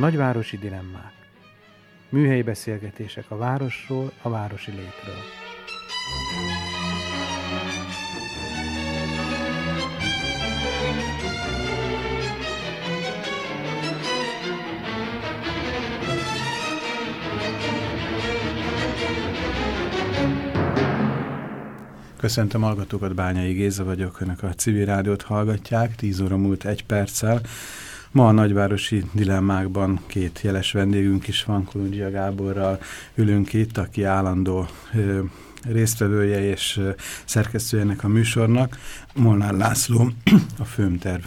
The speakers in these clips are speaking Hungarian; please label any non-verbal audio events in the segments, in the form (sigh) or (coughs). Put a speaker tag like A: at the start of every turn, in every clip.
A: Nagyvárosi dilemmák. Műhelyi beszélgetések a városról, a városi létről. Köszöntöm hallgatókat, Bányai Géza vagyok, Önök a civil rádiót hallgatják, 10 óra múlt egy perccel. Ma a nagyvárosi dilemmákban két jeles vendégünk is van, Kolundzsia Gáborral ülünk itt, aki állandó ö, résztvevője és ö, szerkesztője ennek a műsornak, Molnár László, a főmterv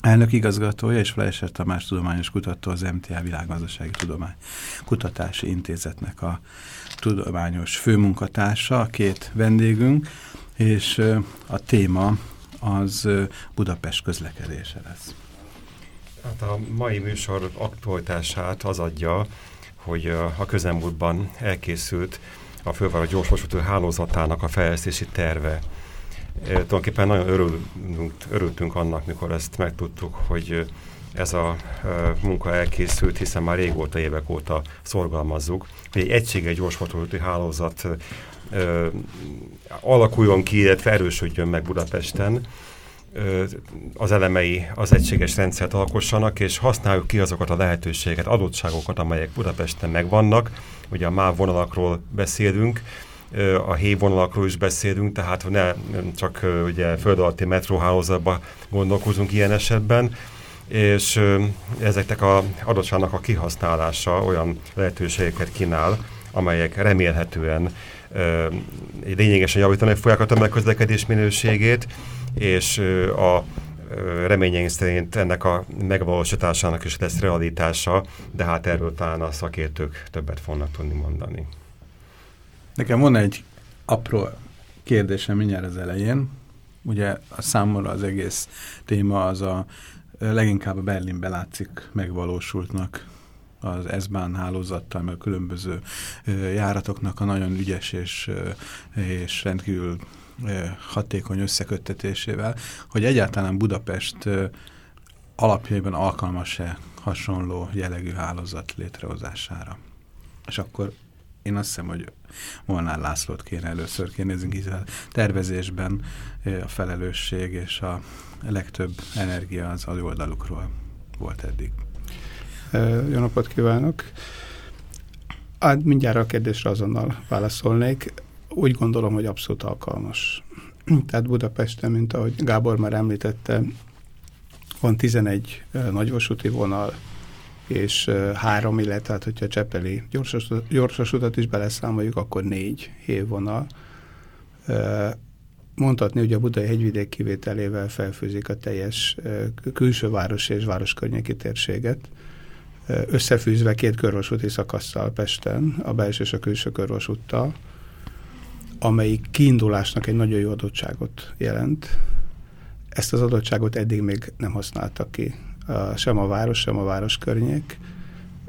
A: elnök igazgatója és Fleischer Tamás tudományos kutató az MTA Világgazdasági Tudomány Kutatási Intézetnek a tudományos főmunkatársa, a két vendégünk, és a téma az Budapest közlekedése lesz.
B: Hát a mai műsor aktualitását az adja, hogy a közelmúltban elkészült a főváros gyorsvasútú hálózatának a fejlesztési terve. Tulajdonképpen nagyon örülünk, örültünk annak, mikor ezt megtudtuk, hogy ez a munka elkészült, hiszen már régóta, évek óta szorgalmazzuk, hogy egy egységes gyorsvasúti hálózat ö, alakuljon ki, illetve erősödjön meg Budapesten, az elemei az egységes rendszert alkossanak, és használjuk ki azokat a lehetőséget, adottságokat, amelyek Budapesten megvannak. Ugye a MÁV vonalakról beszélünk, a HÉ vonalakról is beszélünk, tehát ne csak ugye föld alatti metróhálózatban gondolkozunk ilyen esetben, és ezeknek a adottságnak a kihasználása olyan lehetőségeket kínál, amelyek remélhetően lényegesen javítani fogják a tömegközlekedés minőségét, és a reményeink szerint ennek a megvalósításának is lesz realitása, de hát erről talán a szakértők többet fognak tudni mondani.
A: Nekem van egy apró kérdésem mindjárt az elején. Ugye a számomra az egész téma az a leginkább a Berlinbe látszik megvalósultnak az S-Bahn hálózattal, meg a különböző járatoknak a nagyon ügyes és, és rendkívül hatékony összeköttetésével, hogy egyáltalán Budapest alapjaiban alkalmas-e hasonló jellegű hálózat létrehozására. És akkor én azt hiszem, hogy Molnár Lászlót kéne először kérdezni, hiszen tervezésben a felelősség és a legtöbb energia az az oldalukról volt eddig.
C: Jó napot kívánok! Hát mindjárt a kérdésre azonnal válaszolnék úgy gondolom, hogy abszolút alkalmas. Tehát Budapesten, mint ahogy Gábor már említette, van 11 nagyvasúti vonal, és három, illetve hát, hogyha Csepeli gyorsasutat is beleszámoljuk, akkor négy hévvonal. Mondhatni, hogy a Budai hegyvidék kivételével felfőzik a teljes külső város és városkörnyéki térséget, összefűzve két körvasúti szakasszal Pesten, a belső és a külső körvasúttal, amelyik kiindulásnak egy nagyon jó adottságot jelent. Ezt az adottságot eddig még nem használtak ki, sem a város, sem a város környék.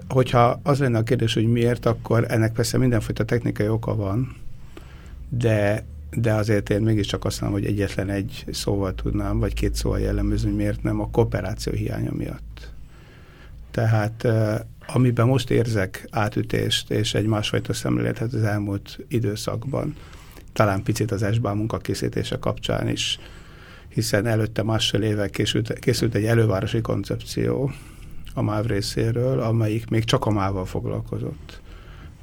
C: Hogyha az lenne a kérdés, hogy miért, akkor ennek persze mindenfajta technikai oka van, de, de azért én mégiscsak azt mondom, hogy egyetlen egy szóval tudnám, vagy két szóval jellemezni, hogy miért nem a kooperáció hiánya miatt. Tehát amiben most érzek átütést és egy másfajta szemléletet az elmúlt időszakban, talán picit az esbán munkakészítése kapcsán is, hiszen előtte másfél évvel készült, készült egy elővárosi koncepció a MÁV részéről, amelyik még csak a MÁV-val foglalkozott.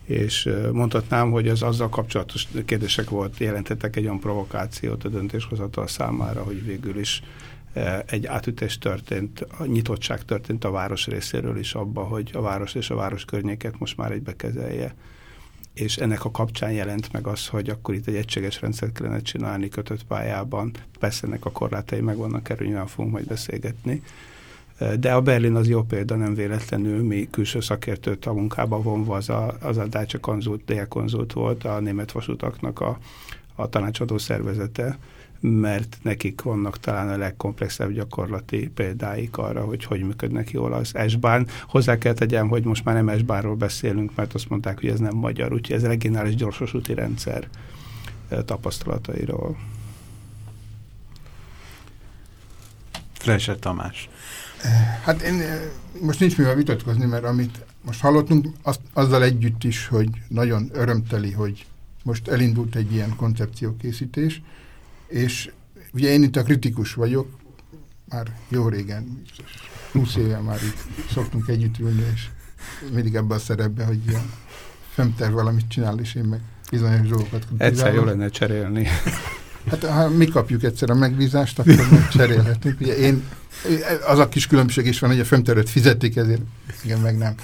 C: És mondhatnám, hogy az azzal kapcsolatos kérdések volt, jelentettek egy olyan provokációt a döntéshozatal számára, hogy végül is egy átütés történt, a nyitottság történt a város részéről is abba, hogy a város és a város környéket most már egybe kezelje és ennek a kapcsán jelent meg az, hogy akkor itt egy egységes rendszert kellene csinálni kötött pályában. Persze ennek a korlátai megvannak, erről nyilván fogunk majd beszélgetni. De a Berlin az jó példa, nem véletlenül mi külső szakértőt a munkába vonva, az a, az a Dacia konzult, konzult volt, a német vasutaknak a, a tanácsadó szervezete, mert nekik vannak talán a legkomplexebb gyakorlati példáik arra, hogy hogy működnek jól az S-bán. Hozzá kell tegyem, hogy most már nem s beszélünk, mert azt mondták, hogy ez nem magyar, úgyhogy ez regionális gyorsosúti rendszer tapasztalatairól.
A: Fleser Tamás.
D: Hát én most nincs mivel vitatkozni, mert amit most hallottunk, azt, azzal együtt is, hogy nagyon örömteli, hogy most elindult egy ilyen koncepciókészítés, és ugye én itt a kritikus vagyok, már jó régen, 20 éve már itt szoktunk együtt ülni, és mindig ebben a szerepben, hogy ilyen femter valamit csinál, és én meg bizonyos dolgokat
C: Egyszer jó lenne cserélni.
D: Hát ha mi kapjuk egyszer a megbízást, akkor meg cserélhetünk. Ugye én, az a kis különbség is van, hogy a femterőt fizetik, ezért igen, meg nem.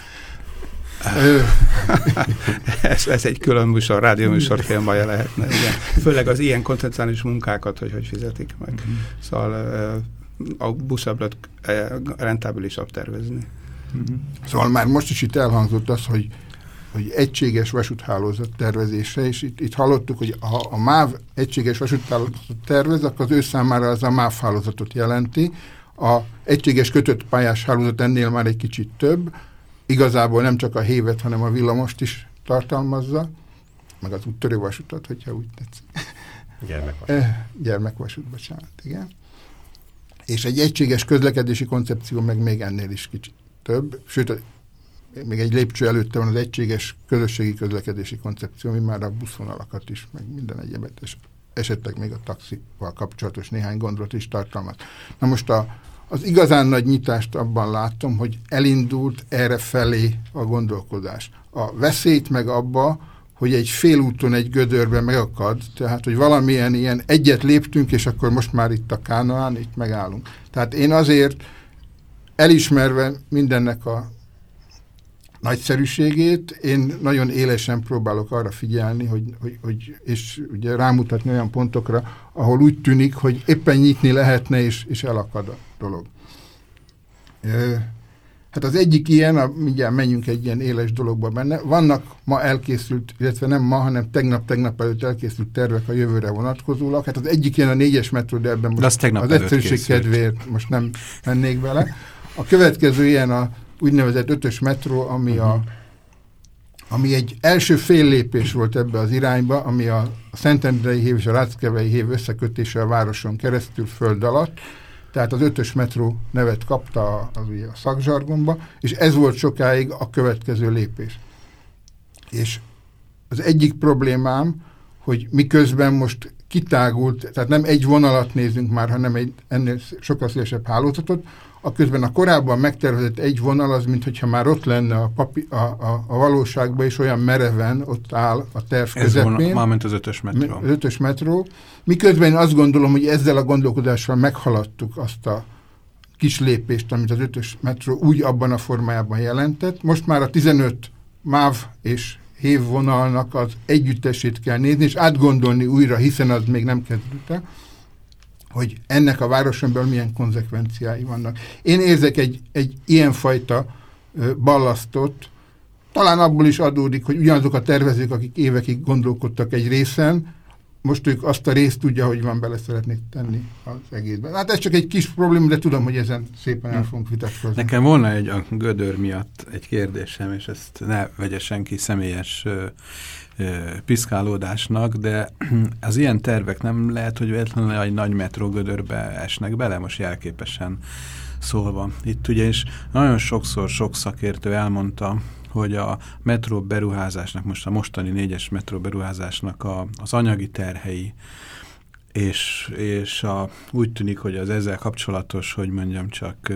D: (laughs)
C: ez, ez egy külön műsor, rádióműsor filmbaja lehetne. Igen. Főleg az ilyen konceptuális munkákat, hogy hogy fizetik meg. Mm. Szóval a buszablot rentábilisabb tervezni.
D: Mm. Szóval már most is itt elhangzott az, hogy hogy egységes vasúthálózat tervezése, és itt, itt hallottuk, hogy ha a MÁV egységes vasúthálózat tervez, akkor az ő számára az a MÁV hálózatot jelenti. A egységes kötött pályás hálózat ennél már egy kicsit több, igazából nem csak a hévet, hanem a villamost is tartalmazza, meg az úttörővasutat, hogyha úgy tetszik.
B: Gyermekvasút.
D: Eh, gyermekvasút, bocsánat, igen. És egy egységes közlekedési koncepció meg még ennél is kicsit több, sőt, még egy lépcső előtte van az egységes közösségi közlekedési koncepció, ami már a buszvonalakat is, meg minden egyebet, és esetleg még a taxival kapcsolatos néhány gondot is tartalmaz. Na most a, az igazán nagy nyitást abban látom, hogy elindult erre felé a gondolkodás. A veszélyt meg abba, hogy egy félúton egy gödörben megakad, tehát, hogy valamilyen ilyen egyet léptünk, és akkor most már itt a Kánoán, itt megállunk. Tehát én azért elismerve mindennek a nagyszerűségét, én nagyon élesen próbálok arra figyelni, hogy, hogy, hogy és ugye rámutatni olyan pontokra, ahol úgy tűnik, hogy éppen nyitni lehetne, és, és elakad a dolog. Hát az egyik ilyen, a, mindjárt menjünk egy ilyen éles dologba benne, vannak ma elkészült, illetve nem ma, hanem tegnap-tegnap előtt elkészült tervek a jövőre vonatkozólag. Hát az egyik ilyen a négyes metró, de ebben most
A: de
D: az, az egyszerűség kedvéért most nem mennék bele. A következő ilyen a úgynevezett ötös metró, ami, uh -huh. a, ami egy első fél lépés volt ebbe az irányba, ami a Szentendrei hév és a Ráckevei hév összekötése a városon keresztül föld alatt, tehát az ötös metró nevet kapta az ugye a szakzsargomba, és ez volt sokáig a következő lépés. És az egyik problémám, hogy miközben most kitágult, tehát nem egy vonalat nézünk már, hanem egy ennél sokkal szélesebb hálózatot, a közben a korábban megtervezett egy vonal az, mintha már ott lenne a, papi, a, a, a valóságban, és olyan mereven ott áll a terv Ez közepén.
A: Ez mint az ötös metró.
D: Az ötös metró. Miközben én azt gondolom, hogy ezzel a gondolkodással meghaladtuk azt a kis lépést, amit az ötös metró úgy abban a formájában jelentett. Most már a 15 MÁV és hévvonalnak az együttesét kell nézni, és átgondolni újra, hiszen az még nem kezdődte hogy ennek a városon milyen konzekvenciái vannak. Én érzek egy, egy ilyenfajta ballasztot, talán abból is adódik, hogy ugyanazok a tervezők, akik évekig gondolkodtak egy részen, most ők azt a részt tudja, hogy van, bele szeretnék tenni az egészben. Hát ez csak egy kis probléma, de tudom, hogy ezen szépen el fogunk vitatkozni.
A: Nekem volna egy a gödör miatt egy kérdésem, és ezt ne vegye senki személyes piszkálódásnak, de (clears throat) az ilyen tervek nem lehet, hogy véletlenül egy nagy metrógödörbe esnek bele, most jelképesen szólva. Itt ugyanis nagyon sokszor sok szakértő elmondta, hogy a metró beruházásnak, most a mostani négyes metró beruházásnak a, az anyagi terhei, és, és a, úgy tűnik, hogy az ezzel kapcsolatos, hogy mondjam csak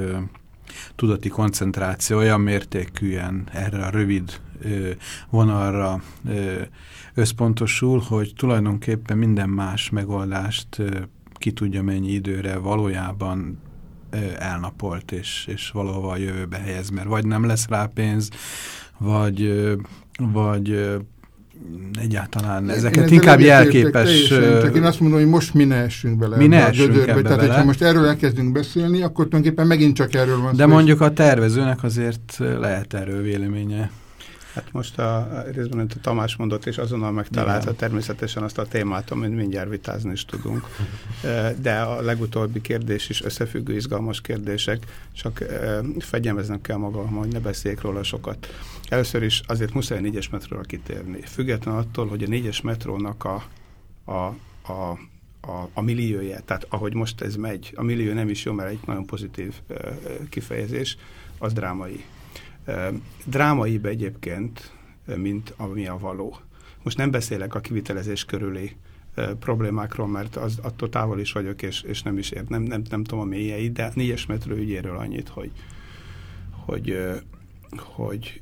A: tudati koncentráció olyan mértékűen erre a rövid vonalra összpontosul, hogy tulajdonképpen minden más megoldást ki tudja mennyi időre valójában elnapolt, és, és valahova a jövőbe helyez, mert vagy nem lesz rá pénz, vagy, vagy egyáltalán ezeket én inkább jelképes...
D: csak én azt mondom, hogy most mi ne essünk bele
A: mi ne essünk gödörbe. Ebbe
D: Tehát,
A: bele.
D: ha most erről elkezdünk beszélni, akkor tulajdonképpen megint csak erről van
A: De szó, mondjuk a tervezőnek azért lehet erről véleménye.
C: Hát most a, a részben, amit a Tamás mondott, és azonnal megtalálta természetesen azt a témát, amit mindjárt vitázni is tudunk. (laughs) De a legutóbbi kérdés is összefüggő, izgalmas kérdések, csak fegyelmeznem kell magam, hogy ne beszéljék róla sokat. Először is azért muszáj a négyes metróra kitérni. Független attól, hogy a négyes metrónak a, a, a a, a milliója, tehát ahogy most ez megy, a millió nem is jó, mert egy nagyon pozitív kifejezés, az drámai. Drámaibb egyébként, mint ami a való. Most nem beszélek a kivitelezés körüli problémákról, mert az, attól távol is vagyok, és, és nem is ért, nem, nem, nem tudom a mélyeit, de négyes metró ügyéről annyit, hogy, hogy, hogy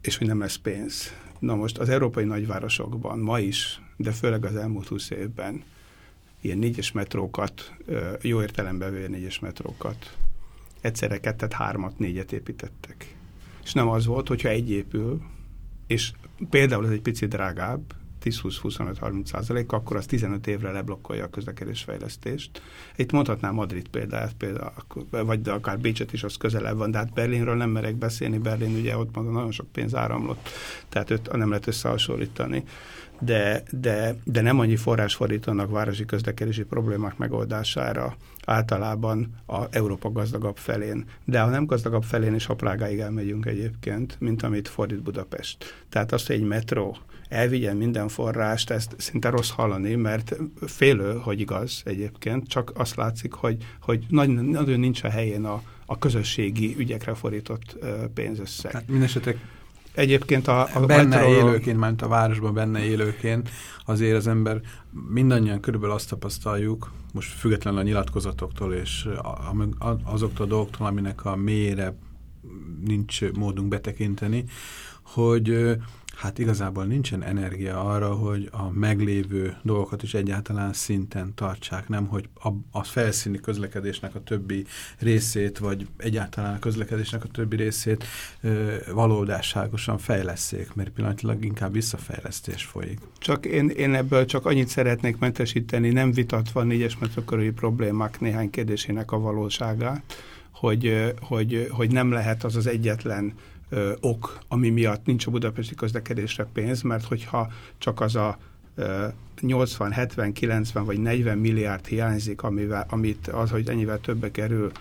C: és hogy nem lesz pénz. Na most az európai nagyvárosokban ma is, de főleg az elmúlt húsz évben ilyen négyes metrókat, jó értelemben véve négyes metrókat, egyszerre kettet, hármat, négyet építettek. És nem az volt, hogyha egy épül, és például ez egy picit drágább, 10-20-25-30 százalék, akkor az 15 évre leblokkolja a közlekedésfejlesztést. Itt mondhatnám Madrid példát, például, vagy de akár Bécset is, az közelebb van, de hát Berlinről nem merek beszélni, Berlin ugye ott mondom, nagyon sok pénz áramlott, tehát őt nem lehet összehasonlítani de, de, de nem annyi forrás fordítanak városi közlekedési problémák megoldására általában a Európa gazdagabb felén. De ha nem gazdagabb felén is, ha Prágáig elmegyünk egyébként, mint amit fordít Budapest. Tehát azt, hogy egy metró elvigyen minden forrást, ezt szinte rossz hallani, mert félő, hogy igaz egyébként, csak azt látszik, hogy, hogy nagyon nincs a helyén a, a közösségi ügyekre fordított pénzösszeg.
A: Tehát
C: Egyébként a,
A: a benne metróról... élőként, mert a városban benne élőként azért az ember mindannyian körülbelül azt tapasztaljuk, most függetlenül a nyilatkozatoktól és azoktól a dolgoktól, aminek a mélyére nincs módunk betekinteni, hogy hát igazából nincsen energia arra, hogy a meglévő dolgokat is egyáltalán szinten tartsák, nem hogy a, a felszíni közlekedésnek a többi részét, vagy egyáltalán a közlekedésnek a többi részét ö, valódásságosan fejleszék, mert pillanatilag inkább visszafejlesztés folyik.
C: Csak én, én ebből csak annyit szeretnék mentesíteni, nem vitatva négyes metrokörüli problémák néhány kérdésének a valóságát, hogy, hogy, hogy nem lehet az az egyetlen ö, ok, ami miatt nincs a budapesti közlekedésre pénz, mert hogyha csak az a ö, 80, 70, 90 vagy 40 milliárd hiányzik, amivel, amit az, hogy ennyivel többe kerül,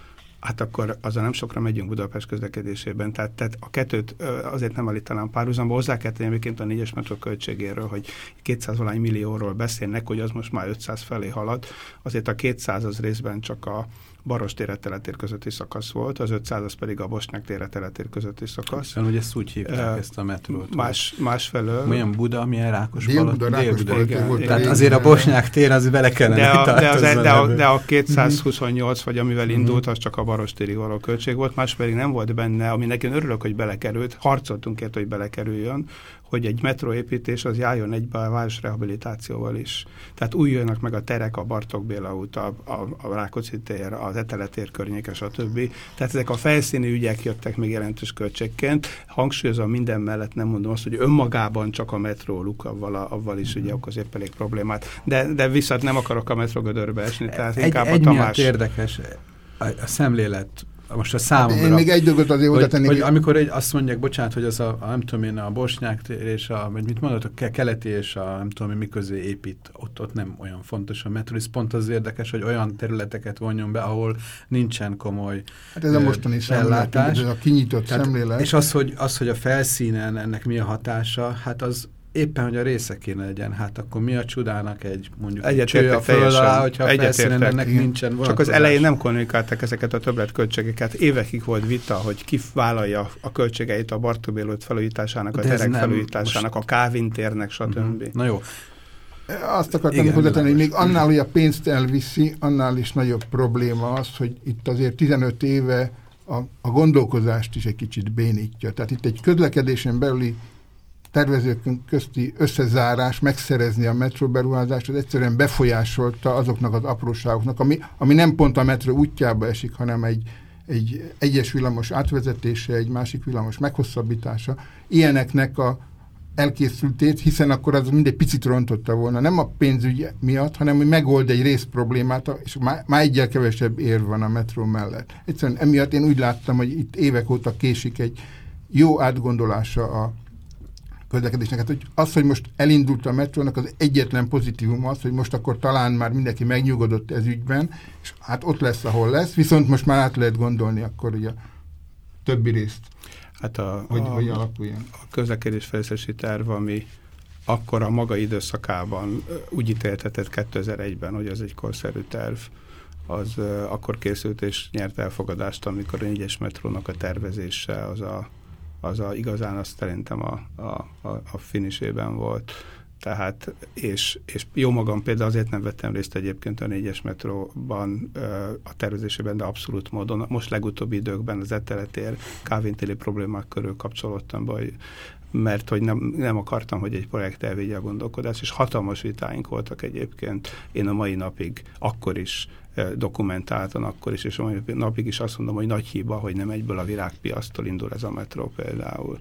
C: hát akkor azzal nem sokra megyünk Budapest közlekedésében. Tehát, tehát a kettőt azért nem állítanám párhuzamba. Hozzá kell tenni egyébként a négyes metró költségéről, hogy 200 valány millióról beszélnek, hogy az most már 500 felé halad. Azért a 200 az részben csak a Baros téreteletér közötti szakasz volt, az 500 az pedig a Bosnyák téreteletér közötti szakasz.
A: Szóval ugye ezt úgy hívták uh, ezt a metrót.
C: Más, másfelől.
A: Milyen Buda, milyen Rákos
D: Dél-Buda, Rákos Dél
A: volt. Tehát azért a Bosnyák tér az bele kellene
C: de a, de, az, e- de, a, de a 228, vagy amivel mhm. indult, az csak a Baros téri való költség volt, más pedig nem volt benne, ami nekem örülök, hogy belekerült, harcoltunk ért, hogy belekerüljön, hogy egy metróépítés az járjon egybe a városrehabilitációval is. Tehát újuljanak meg a terek, a Bartók Béla út, a, a, a Rákóczi tér, az Eteletér környéke, stb. Tehát ezek a felszíni ügyek jöttek még jelentős költségként. Hangsúlyozom minden mellett nem mondom azt, hogy önmagában csak a metró luk, avval, avval is ugye okoz épp elég problémát. De, de viszont nem akarok a metrógödörbe esni, tehát
A: egy,
C: inkább
A: egy
C: a Tamás...
A: érdekes a, a szemlélet most a számomra...
D: Hát én még egy dolgot azért tenni.
A: Hogy amikor egy, azt mondják, bocsánat, hogy az a, a nem tudom én, a bosnyák és a, vagy mit mondod, a keleti és a nem tudom én, mi közé épít, ott, ott nem olyan fontos a metro, ez pont az érdekes, hogy olyan területeket vonjon be, ahol nincsen komoly
D: Hát ez a mostani szemlélet, ez a kinyitott Tehát, szemlélet.
A: És az hogy, az, hogy a felszínen ennek mi a hatása, hát az éppen, hogy a része kéne legyen, hát akkor mi a csudának egy mondjuk
C: egy cső a föld alá, hogyha a
A: felszínen ennek igen. nincsen
C: Csak az elején nem kommunikáltak ezeket a többletköltségeket. Évekig volt vita, hogy ki vállalja a költségeit a Bartobélót felújításának, a De terek felújításának, most... a Kávintérnek, stb. Uh mhm. -huh.
A: Na jó.
D: Azt akartam hozzátenni, hogy még annál, hogy a pénzt elviszi, annál is nagyobb probléma az, hogy itt azért 15 éve a, a gondolkozást is egy kicsit bénítja. Tehát itt egy közlekedésen belüli tervezők közti összezárás, megszerezni a metróberuházást, az egyszerűen befolyásolta azoknak az apróságoknak, ami, ami nem pont a metró útjába esik, hanem egy, egy egyes villamos átvezetése, egy másik villamos meghosszabbítása. Ilyeneknek a, elkészültét, hiszen akkor az mindegy picit rontotta volna, nem a pénzügy miatt, hanem hogy megold egy rész problémát, és már, már egyel kevesebb ér van a metró mellett. Egyszerűen emiatt én úgy láttam, hogy itt évek óta késik egy jó átgondolása a közlekedésnek. Hát, hogy az, hogy most elindult a metrónak, az egyetlen pozitívum az, hogy most akkor talán már mindenki megnyugodott ez ügyben, és hát ott lesz, ahol lesz, viszont most már át lehet gondolni akkor ugye a többi részt.
C: Hát a,
D: hogy,
C: a,
D: hogy alakuljon.
C: A közlekedésfejlesztési terv, ami akkor a maga időszakában úgy ítéltetett 2001-ben, hogy ez egy korszerű terv, az uh, akkor készült és nyert elfogadást, amikor a négyes metrónak a tervezése az a, az a igazán azt szerintem a, a, a, a finisében volt. Tehát, és, és jó magam például azért nem vettem részt egyébként a négyes metróban a tervezésében, de abszolút módon. Most legutóbbi időkben az eteletér kávintéli problémák körül kapcsolódtam be, mert hogy nem, nem akartam, hogy egy projekt elvégye a gondolkodást, és hatalmas vitáink voltak egyébként. Én a mai napig akkor is dokumentáltan akkor is, és a mai napig is azt mondom, hogy nagy hiba, hogy nem egyből a virágpiasztól indul ez a metró például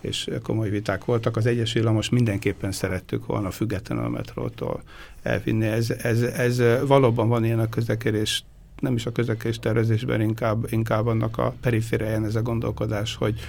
C: és komoly viták voltak. Az egyes villamos mindenképpen szerettük volna függetlenül a metrótól elvinni. Ez, ez, ez valóban van ilyen a közlekedés nem is a közlekedés tervezésben, inkább, inkább annak a perifériáján ez a gondolkodás, hogy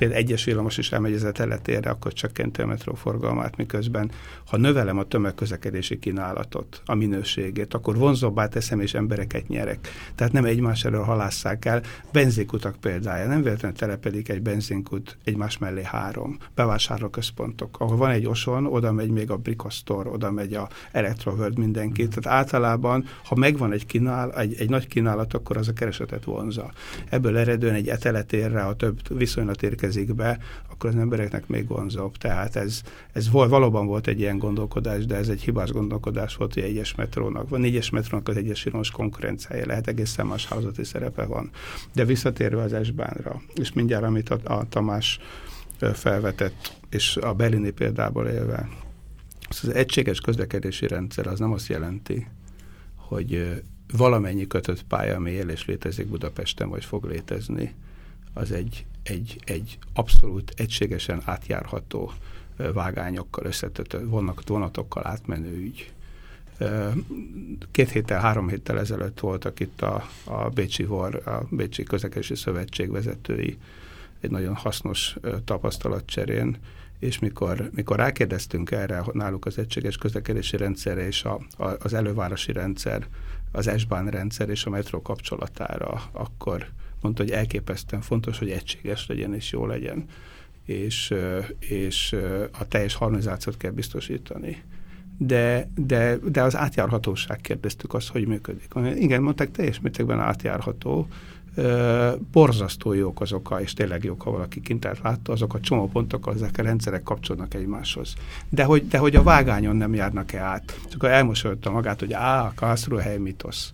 C: például egyes villamos is elmegy ez a teletérre, akkor csökkenti a metró forgalmát, miközben ha növelem a tömegközlekedési kínálatot, a minőségét, akkor vonzóbbá teszem és embereket nyerek. Tehát nem egymás elől halásszák el. Benzinkutak példája. Nem véletlenül telepedik egy benzinkut egymás mellé három. Bevásárlóközpontok, ahol van egy oson, oda megy még a Bricostor, oda megy a Electroworld mindenki. Tehát általában, ha megvan egy, kínál, egy, egy nagy kínálat, akkor az a keresetet vonza. Ebből eredően egy eteletérre, a több viszonylat érkezik következik be, akkor az embereknek még vonzóbb. Tehát ez, ez valóban volt egy ilyen gondolkodás, de ez egy hibás gondolkodás volt, hogy egyes metrónak, van négyes metrónak az egyes villamos konkurenciája lehet, egészen más házati szerepe van. De visszatérve az Esbánra, és mindjárt, amit a, a Tamás felvetett, és a berlini példából élve, az egységes közlekedési rendszer az nem azt jelenti, hogy valamennyi kötött pálya, ami él és létezik Budapesten, vagy fog létezni, az egy, egy, egy abszolút egységesen átjárható vágányokkal összetett vonat, vonatokkal átmenő ügy. Két héttel, három héttel ezelőtt voltak itt a, a Bécsi VOR, a Bécsi Közlekedési Szövetség vezetői egy nagyon hasznos tapasztalatcserén, és mikor, mikor rákérdeztünk erre náluk az egységes közlekedési rendszerre és a, a, az elővárosi rendszer, az S-Bahn rendszer és a metró kapcsolatára, akkor mondta, hogy elképesztően fontos, hogy egységes legyen és jó legyen, és, és a teljes harmonizációt kell biztosítani. De, de, de az átjárhatóság kérdeztük azt, hogy működik. Igen, mondták, teljes mértékben átjárható, borzasztó jók azok, és tényleg jók, ha valaki kint látta, azok a csomópontok, ezek a rendszerek kapcsolnak egymáshoz. De hogy, de hogy a vágányon nem járnak-e át. Csak elmosolta magát, hogy á, a Karlsruhe mitosz.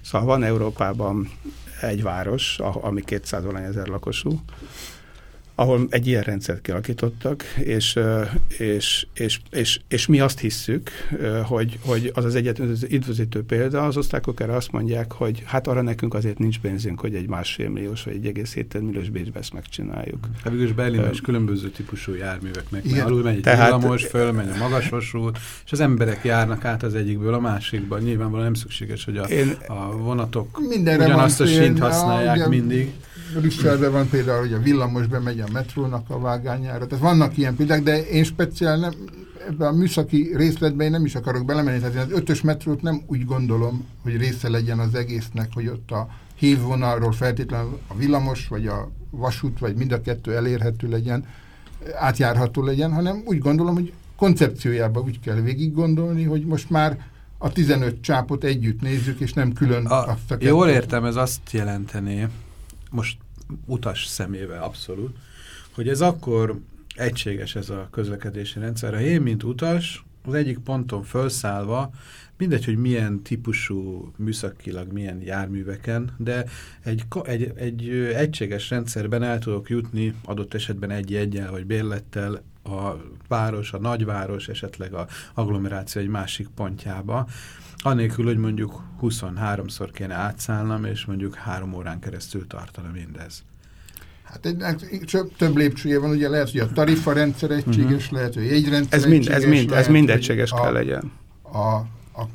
C: Szóval van Európában egy város, ami 200 ezer lakosú, ahol egy ilyen rendszert kialakítottak, és, és, és, és, és mi azt hisszük, hogy, hogy az az egyetlen üdvözítő példa, az osztályok erre azt mondják, hogy hát arra nekünk azért nincs pénzünk, hogy egy másfél milliós vagy egy egész héten milliós Bécsbe ezt megcsináljuk.
A: Hát végülis Berlinben is különböző típusú járműveknek, mert alul megy egy Tehát, villamos, fölmegy a magas vasút, és az emberek járnak át az egyikből a másikba. Nyilvánvalóan nem szükséges, hogy a, Igen. a vonatok Mindenre ugyanazt a sínt használják a, mindig.
D: Brüsszelben van például, hogy a villamos bemegy a metrónak a vágányára. Tehát vannak ilyen példák, de én speciál nem, ebben a műszaki részletben én nem is akarok belemenni. Tehát én az ötös metrót nem úgy gondolom, hogy része legyen az egésznek, hogy ott a hívvonalról feltétlenül a villamos, vagy a vasút, vagy mind a kettő elérhető legyen, átjárható legyen, hanem úgy gondolom, hogy koncepciójában úgy kell végig gondolni, hogy most már a 15 csápot együtt nézzük, és nem külön
A: a, azt a Jól értem, ez azt jelenteni, most utas szemével abszolút, hogy ez akkor egységes ez a közlekedési rendszer. Ha én, mint utas, az egyik ponton felszállva, mindegy, hogy milyen típusú műszakilag, milyen járműveken, de egy, egy, egy egységes rendszerben el tudok jutni adott esetben egy-egyel vagy bérlettel a város, a nagyváros, esetleg a agglomeráció egy másik pontjába, Anélkül, hogy mondjuk 23-szor kéne átszállnom, és mondjuk három órán keresztül tartana mindez.
D: Hát egy, több lépcsője van, ugye lehet, hogy a tarifa rendszer egységes, uh-huh. lehet, hogy jegyrendszer
C: ez mind, ez mind, lehet, ez mind egységes kell legyen.
D: A, a,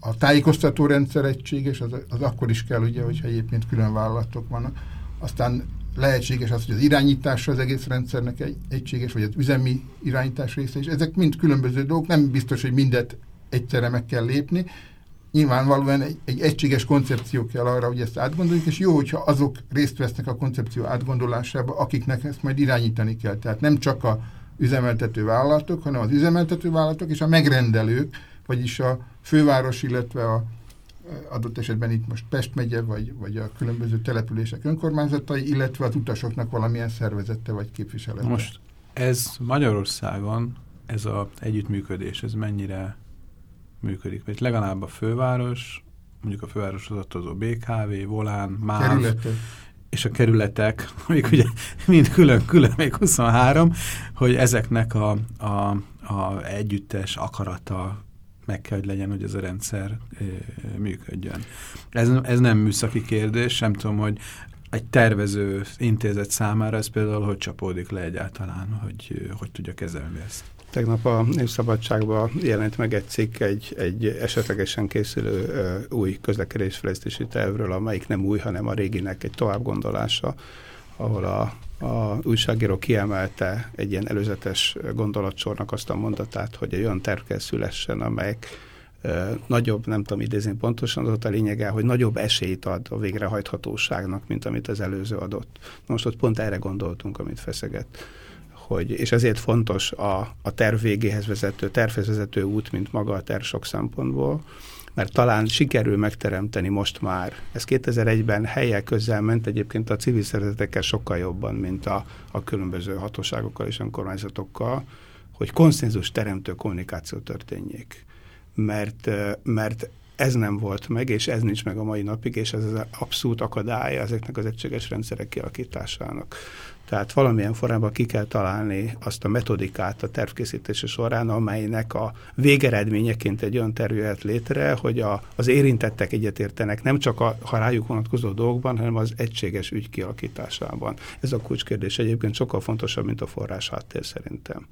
D: a tájékoztató rendszer egységes, az, az akkor is kell, ugye, hogyha egyébként külön vállalatok vannak. Aztán lehetséges az, hogy az irányítása az egész rendszernek egy, egységes, vagy az üzemi irányítás része is. Ezek mind különböző dolgok, nem biztos, hogy mindet egyszerre meg kell lépni. Nyilvánvalóan egy, egy egységes koncepció kell arra, hogy ezt átgondoljuk, és jó, hogyha azok részt vesznek a koncepció átgondolásába, akiknek ezt majd irányítani kell. Tehát nem csak a üzemeltető vállalatok, hanem az üzemeltető vállalatok és a megrendelők, vagyis a főváros, illetve a adott esetben itt most Pest megye, vagy, vagy a különböző települések önkormányzatai, illetve az utasoknak valamilyen szervezette vagy képviselete.
A: Most ez Magyarországon, ez az együttműködés, ez mennyire működik? Mert legalább a főváros, mondjuk a fővároshoz tartozó BKV, Volán, MÁV, Kerületek. és a kerületek, (laughs) amik ugye mind külön-külön, még 23, hogy ezeknek a, a, a együttes akarata meg kell, hogy legyen, hogy ez a rendszer működjön. Ez, ez nem műszaki kérdés, nem tudom, hogy egy tervező intézet számára ez például hogy csapódik le egyáltalán, hogy hogy tudja kezelni ezt.
C: Tegnap a Népszabadságban jelent meg egy cikk egy, egy esetlegesen készülő új közlekedésfejlesztési tervről, amelyik nem új, hanem a réginek egy továbbgondolása, ahol a a újságíró kiemelte egy ilyen előzetes gondolatsornak azt a mondatát, hogy egy olyan terv kell szülessen, amelyek nagyobb, nem tudom idézni pontosan, az a lényege, hogy nagyobb esélyt ad a végrehajthatóságnak, mint amit az előző adott. Most ott pont erre gondoltunk, amit feszegett. Hogy, és ezért fontos a, a terv végéhez vezető, tervhez vezető út, mint maga a terv sok szempontból, mert talán sikerül megteremteni most már. Ez 2001-ben helyek közel ment egyébként a civil szervezetekkel sokkal jobban, mint a, a különböző hatóságokkal és önkormányzatokkal, hogy konszenzus teremtő kommunikáció történjék. Mert, mert ez nem volt meg, és ez nincs meg a mai napig, és ez az abszolút akadálya ezeknek az egységes rendszerek kialakításának. Tehát valamilyen formában ki kell találni azt a metodikát a tervkészítése során, amelynek a végeredményeként egy olyan terv jöhet létre, hogy a, az érintettek egyetértenek nem csak a, ha rájuk vonatkozó dolgokban, hanem az egységes ügy kialakításában. Ez a kulcskérdés egyébként sokkal fontosabb, mint a forrás háttér szerintem.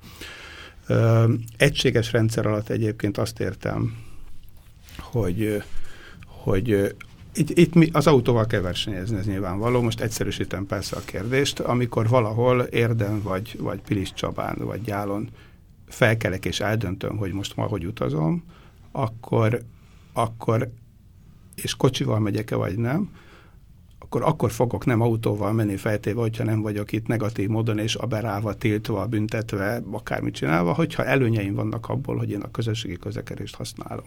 C: Ö, egységes rendszer alatt egyébként azt értem, hogy, hogy itt, itt mi, az autóval kell versenyezni, ez nyilvánvaló. Most egyszerűsítem persze a kérdést. Amikor valahol Érden, vagy, vagy Pilis Csabán, vagy Gyálon felkelek és eldöntöm, hogy most ma hogy utazom, akkor, akkor és kocsival megyek-e, vagy nem, akkor akkor fogok nem autóval menni feltéve, hogyha nem vagyok itt negatív módon és aberálva, tiltva, büntetve, akármit csinálva, hogyha előnyeim vannak abból, hogy én a közösségi közlekedést használom.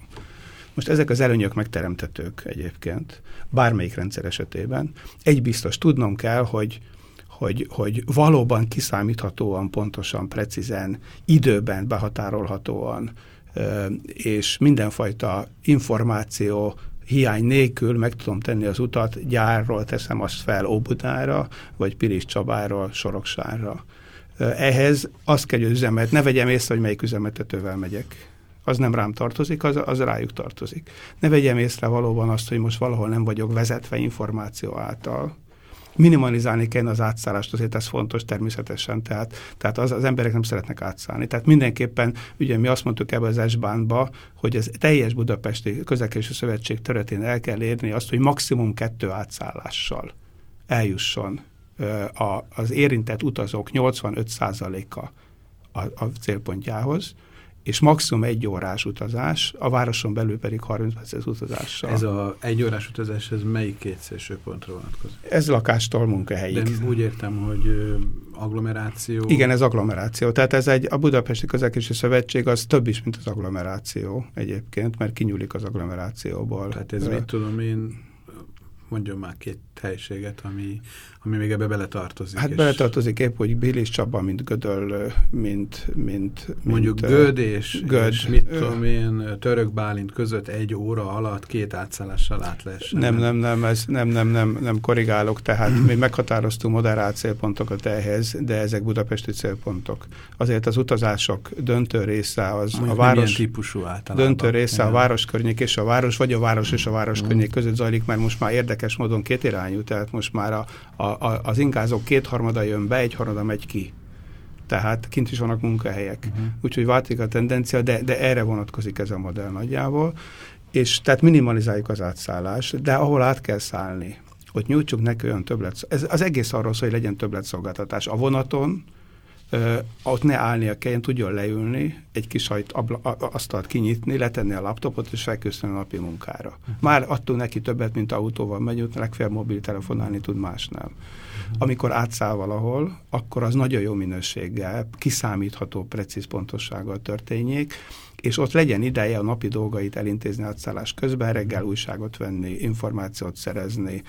C: Most ezek az előnyök megteremtetők egyébként, bármelyik rendszer esetében. Egy biztos, tudnom kell, hogy hogy, hogy valóban kiszámíthatóan, pontosan, precízen, időben behatárolhatóan, és mindenfajta információ hiány nélkül meg tudom tenni az utat, gyárról teszem azt fel Óbudára, vagy Piris Csabáról, Soroksárra. Ehhez azt kell, hogy üzemet, ne vegyem észre, hogy melyik üzemeltetővel megyek az nem rám tartozik, az, az rájuk tartozik. Ne vegyem észre valóban azt, hogy most valahol nem vagyok vezetve információ által. Minimalizálni kell az átszállást, azért ez fontos természetesen, tehát, tehát az, az emberek nem szeretnek átszállni. Tehát mindenképpen, ugye mi azt mondtuk ebbe az esbánba, hogy az teljes Budapesti Közlekedési Szövetség területén el kell érni azt, hogy maximum kettő átszállással eljusson a, az érintett utazók 85%-a a, a célpontjához, és maximum egy órás utazás, a városon belül pedig 30 perces utazással.
A: Ez a egy órás utazás, ez melyik két szélsőpontra vonatkozik?
C: Ez lakástól munkahelyig.
A: De úgy értem, hogy agglomeráció.
C: Igen, ez agglomeráció. Tehát ez egy, a Budapesti Közlekedési Szövetség az több is, mint az agglomeráció egyébként, mert kinyúlik az agglomerációból.
A: Tehát ez mit tudom én, mondjon már két helységet, ami, ami még ebbe beletartozik.
C: Hát beletartozik épp, hogy Bilis Csaba, mint Gödöl, mint... mint
A: Mondjuk mint, Göd és, Göd, és mit tudom én, Török Bálint között egy óra alatt két átszállással át lehessen.
C: Nem, nem, nem, ez, nem, nem, nem, nem korrigálok, tehát mi meghatároztunk moderált célpontokat ehhez, de ezek budapesti célpontok. Azért az utazások döntő része az
A: Mondjuk
C: a város...
A: típusú általában.
C: Döntő része a város környék és a város, vagy a város és a város környék között zajlik, mert most már érdekes módon két irányú, tehát most már a, a, a, az ingázók kétharmada jön be, egyharmada megy ki. Tehát kint is vannak munkahelyek. Uh-huh. Úgyhogy változik a tendencia, de, de erre vonatkozik ez a modell nagyjából. És tehát minimalizáljuk az átszállást, de ahol át kell szállni, ott nyújtsuk neki olyan többlet. Ez az egész arról szól, hogy legyen többletszolgáltatás. A vonaton, ö, ott ne állnia kelljen, tudjon leülni, egy kis ajt, abla, asztalt kinyitni, letenni a laptopot, és felkészülni a napi munkára. Uh-huh. Már attól neki többet, mint autóval megy, legfeljebb mobiltelefonálni tud, más nem. Uh-huh. Amikor átszáll valahol, akkor az nagyon jó minőséggel, kiszámítható, precíz pontossággal történjék, és ott legyen ideje a napi dolgait elintézni átszállás közben, reggel újságot venni, információt szerezni,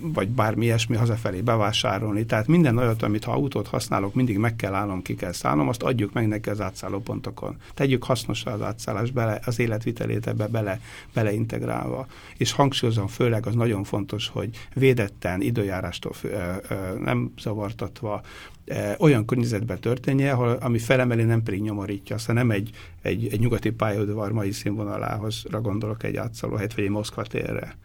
C: vagy bármi ilyesmi hazafelé bevásárolni. Tehát minden olyat, amit ha autót használok, mindig meg kell állnom, ki kell szállnom, azt adjuk meg neki az átszállópontokon. Tegyük hasznosra az átszállás bele, az életvitelét ebbe bele, beleintegrálva. És hangsúlyozom, főleg az nagyon fontos, hogy védetten, időjárástól nem zavartatva, olyan környezetben történje, ahol, ami felemeli, nem pedig nyomorítja. Aztán nem egy, egy, egy nyugati pályaudvar mai színvonalához gondolok egy átszalóhelyet, vagy egy Moszkva térre.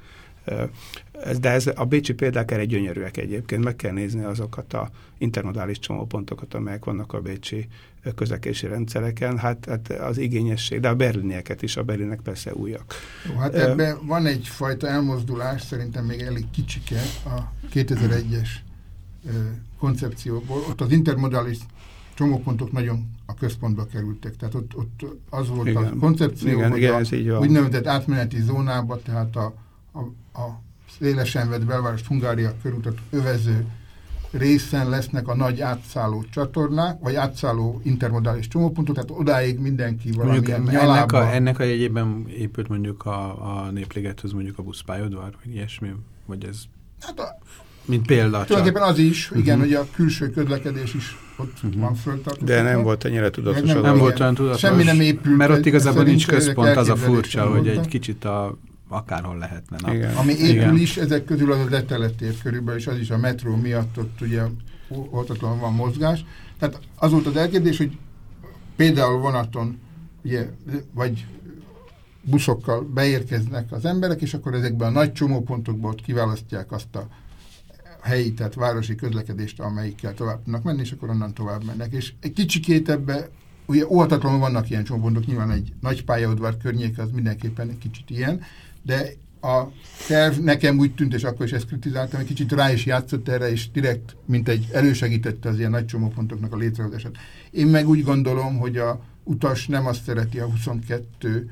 C: De ez, a bécsi példák erre gyönyörűek egyébként. Meg kell nézni azokat a intermodális csomópontokat, amelyek vannak a bécsi közlekedési rendszereken. Hát, hát az igényesség, de a berlinieket is, a berlinek persze újak.
D: Jó, hát ebben van egyfajta elmozdulás, szerintem még elég kicsike a 2001-es koncepcióból. Ott az intermodális csomópontok nagyon a központba kerültek. Tehát ott, ott az volt igen. a koncepció,
C: igen, hogy igen,
D: a úgynevezett átmeneti zónába, tehát a, a, a szélesen vett belváros Hungária körútat övező részen lesznek a nagy átszálló csatornák, vagy átszálló intermodális csomópontok, tehát odáig mindenki valamilyen mondjuk
A: ennek a, ennek a jegyében épült mondjuk a, a Népligethez mondjuk a buszpályadvar, vagy ilyesmi, vagy ez... Hát a, mint példa.
D: Tulajdonképpen az is, igen, hogy a külső közlekedés is ott uh-huh. van föltartó.
C: De nem volt ennyire tudatos.
A: Nem, nem volt olyan tudatos.
D: Semmi nem épült.
A: Mert ott igazából nincs központ, az a furcsa, hogy egy kicsit a akárhol lehetne. Na.
D: Igen. Ami épül Igen. is, ezek közül az az eteletér körülbelül, és az is a metró miatt ott ugye oltatlan van mozgás. Tehát az volt az elkérdés, hogy például vonaton, ugye, vagy buszokkal beérkeznek az emberek, és akkor ezekben a nagy csomópontokban ott kiválasztják azt a helyi, tehát városi közlekedést, amelyikkel tovább tudnak menni, és akkor onnan tovább mennek. És egy kicsikét ebbe, ugye óhatatlanul vannak ilyen csomópontok, nyilván egy nagy pályaudvar környék az mindenképpen egy kicsit ilyen, de a terv nekem úgy tűnt, és akkor is ezt kritizáltam, egy kicsit rá is játszott erre, és direkt, mint egy elősegítette az ilyen nagy csomópontoknak a létrehozását. Én meg úgy gondolom, hogy a utas nem azt szereti a 22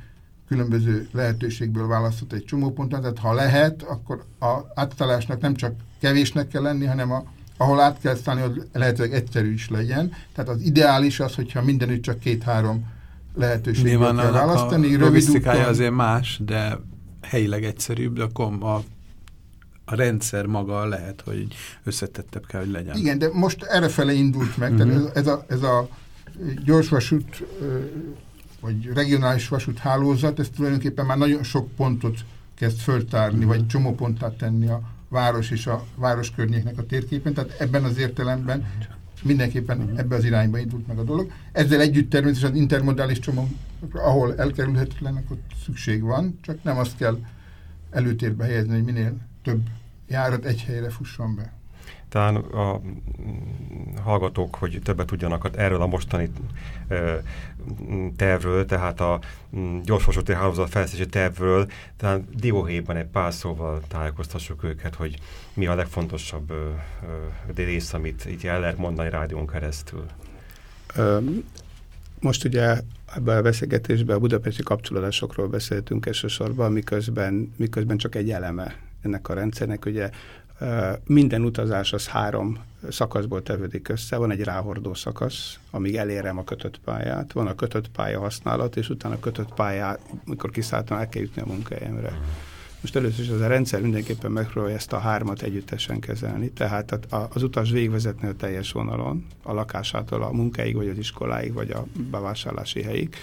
D: különböző lehetőségből választott egy csomópontot, tehát ha lehet, akkor a átállásnak nem csak kevésnek kell lenni, hanem a, ahol át kell szállni, hogy lehetőleg egyszerű is legyen. Tehát az ideális az, hogyha mindenütt csak két-három lehetőséget kell választani.
A: A rövid úton... azért más, de helyileg egyszerűbb, de akkor a, a rendszer maga lehet, hogy összetettebb kell, hogy legyen.
D: Igen, de most errefele indult meg. Tehát mhm. ez, ez, a, ez a gyorsvasút vagy regionális vasúthálózat, ez tulajdonképpen már nagyon sok pontot kezd föltárni, mm -hmm. vagy csomóponttá tenni a város és a város környéknek a térképen, tehát ebben az értelemben mindenképpen uh. -huh. ebbe az irányba indult meg a dolog. Ezzel együtt természetesen az intermodális csomag, ahol elkerülhetetlenek, ott szükség van, csak nem azt kell előtérbe helyezni, hogy minél több járat egy helyre fusson be
B: talán a hallgatók, hogy többet tudjanak erről a mostani tervről, tehát a gyorsvasúti hálózat fejlesztési tervről, tehát dióhéjban egy pár szóval tájékoztassuk őket, hogy mi a legfontosabb ö, rész, amit itt el lehet mondani rádión keresztül.
C: Most ugye ebben a beszélgetésben a budapesti kapcsolódásokról beszéltünk elsősorban, miközben, miközben csak egy eleme ennek a rendszernek. Ugye minden utazás az három szakaszból tevődik össze. Van egy ráhordó szakasz, amíg elérem a kötött pályát. Van a kötött pálya használat, és utána a kötött pályát, mikor kiszálltam, el kell jutni a munkahelyemre. Most először is az a rendszer mindenképpen megpróbálja ezt a hármat együttesen kezelni, tehát az utas végigvezetni a teljes vonalon, a lakásától a munkáig, vagy az iskoláig, vagy a bevásárlási helyig,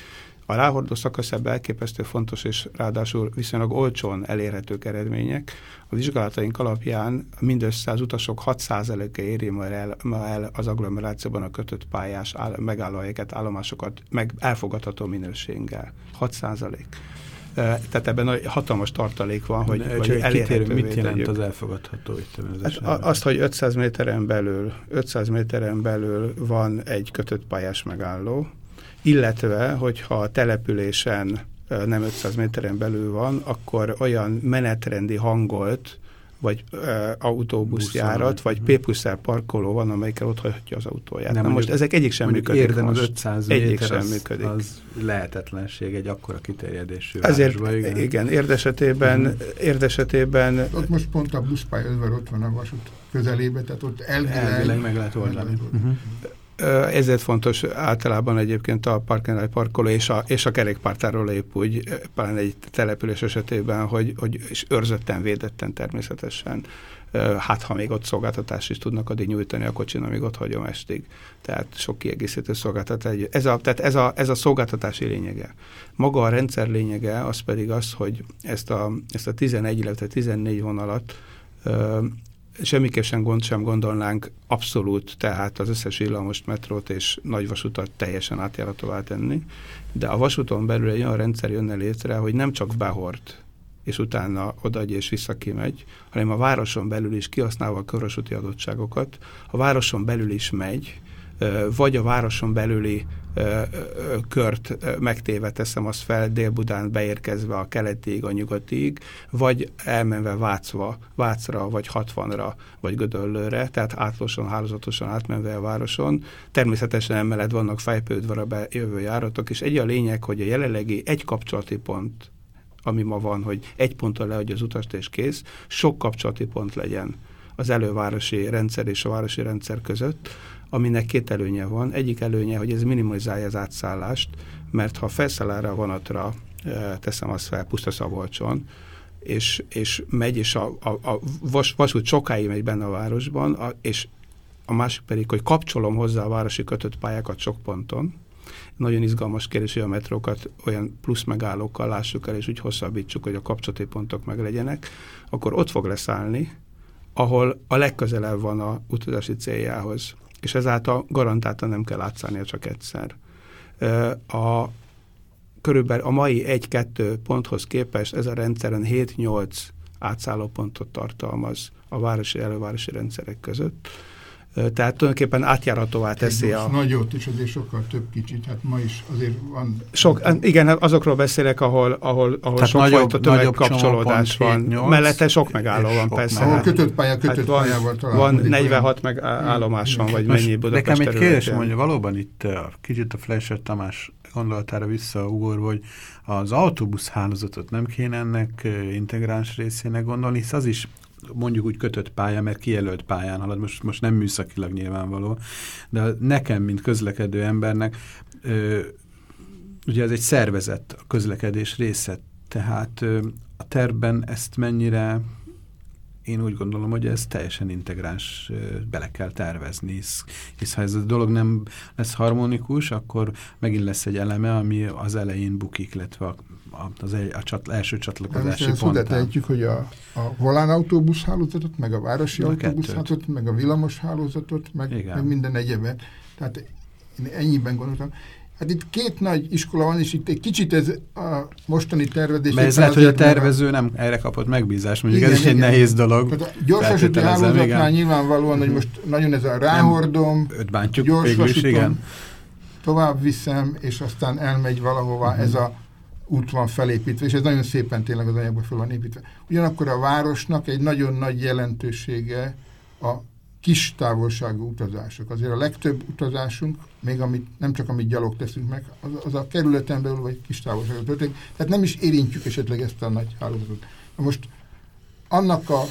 C: a ráhordó szakasz ebben elképesztő fontos, és ráadásul viszonylag olcsón elérhetők eredmények. A vizsgálataink alapján mindössze az utasok 6%-a éri ma el, ma el az agglomerációban a kötött pályás áll, megállóhelyeket, állomásokat meg elfogadható minőséggel. 6%. Tehát ebben hatalmas tartalék van, hogy,
A: hogy elérhetővé Mit jelent tegyük. az elfogadható
C: ütemezés? Hát azt, hogy 500 méteren belül, 500 méteren belül van egy kötött pályás megálló, illetve, hogyha a településen nem 500 méteren belül van, akkor olyan menetrendi hangolt, vagy e, autóbuszjárat, vagy mhm. p parkoló van, amelyikkel ott hagyhatja az autóját. Nem, Na most ezek egyik sem működik
A: érden most. az 500 méter, egyik sem az, működik. az lehetetlenség egy akkora kiterjedésű
C: Ezért, városba, igen. igen, érdesetében, uh-huh. érdesetében...
D: Ott most pont a buszpálya ott van a vasút közelébe, tehát ott elvileg, elvileg
A: meg lehet oldani. Uh-huh.
C: Ezért fontos általában egyébként a park parkoló és a, és a kerékpártáról épp úgy, pláne egy település esetében, hogy, hogy és őrzötten, védetten természetesen, hát ha még ott szolgáltatást is tudnak addig nyújtani a kocsin, amíg ott hagyom estig. Tehát sok kiegészítő szolgáltatás. Ez a, tehát ez a, ez a szolgáltatási lényege. Maga a rendszer lényege az pedig az, hogy ezt a, ezt a 11, illetve 14 vonalat semmiképpen gond sem gondolnánk abszolút, tehát az összes villamos metrót és nagyvasutat teljesen átjáratóvá tenni, de a vasúton belül egy olyan rendszer jönne létre, hogy nem csak behort, és utána odaadja és vissza kimegy, hanem a városon belül is kihasználva a körösúti adottságokat, a városon belül is megy, vagy a városon belüli kört megtéve teszem azt fel, Dél-Budán beérkezve a keletig, a nyugatig, vagy elmenve Vácva, Vácra, vagy 60-ra, vagy Gödöllőre, tehát átlosan, hálózatosan átmenve a városon. Természetesen emellett vannak fejpődvara jövő járatok, és egy a lényeg, hogy a jelenlegi egy kapcsolati pont, ami ma van, hogy egy ponton leadja az utast és kész, sok kapcsolati pont legyen az elővárosi rendszer és a városi rendszer között, aminek két előnye van. Egyik előnye, hogy ez minimalizálja az átszállást, mert ha felszáll erre a vonatra, teszem azt fel, puszta Szabolcson, és, és megy, és a, a, a vas, vasút sokáig megy benne a városban, a, és a másik pedig, hogy kapcsolom hozzá a városi kötött pályákat sok ponton. Nagyon izgalmas kérdés, hogy a metrókat olyan plusz megállókkal lássuk el, és úgy hosszabbítsuk, hogy a kapcsolati pontok meg legyenek, akkor ott fog leszállni, ahol a legközelebb van a utazási céljához és ezáltal garantáltan nem kell átszállnia csak egyszer. A, körülbelül a mai 1-2 ponthoz képest ez a rendszeren 7-8 átszállópontot tartalmaz a városi elővárosi rendszerek között tehát tulajdonképpen átjárhatóvá teszi
D: a... Nagy ott is azért sokkal több kicsit, hát ma is azért van...
C: Sok, igen, azokról beszélek, ahol, ahol, ahol sok nagyobb, fajta kapcsolódás van. 8, Mellette sok megálló van sok persze.
D: Ahol kötött pálya, kötött hát van, pályával
C: talán. Van 46 meg állomás van, vagy mennyi Budapest
A: Nekem egy kérdés, hogy valóban itt kicsit a Fleischer Tamás gondolatára visszaugorva, hogy az autóbusz hálózatot nem kéne ennek integráns részének gondolni, hisz az is mondjuk úgy kötött pálya, mert kijelölt pályán halad, most, most nem műszakilag nyilvánvaló, de nekem, mint közlekedő embernek, ö, ugye ez egy szervezett a közlekedés része, tehát ö, a tervben ezt mennyire én úgy gondolom, hogy ez teljesen integráns, bele kell tervezni, hisz, ha ez a dolog nem lesz harmonikus, akkor megint lesz egy eleme, ami az elején bukik, illetve a, az egy, a csat, első csatlakozási
D: pontán. Tehetjük, hogy a, a volán autóbusz hálózatot, meg a városi autóbusz hálózatot, meg a villamos hálózatot, meg, meg minden egyebet. Tehát én ennyiben gondoltam. Hát itt két nagy iskola van, és itt egy kicsit ez a mostani tervezés...
A: Mert ez lehet, hogy a tervező nem erre kapott megbízást, mondjuk igen, ez is egy igen. nehéz dolog. Tehát
D: a gyorsvasúti hálózatnál nyilvánvalóan, hogy most nagyon ez a ráhordom,
A: bántjuk gyorsvasúton,
D: tovább viszem, és aztán elmegy valahová uh mhm. -huh. ez a út van felépítve, és ez nagyon szépen tényleg az anyagban fel van építve. Ugyanakkor a városnak egy nagyon nagy jelentősége a kis távolságú utazások. Azért a legtöbb utazásunk, még amit, nem csak amit gyalog teszünk meg, az, az a kerületen belül vagy kis távolságon történik. Tehát nem is érintjük esetleg ezt a nagy hálózatot. Na most annak a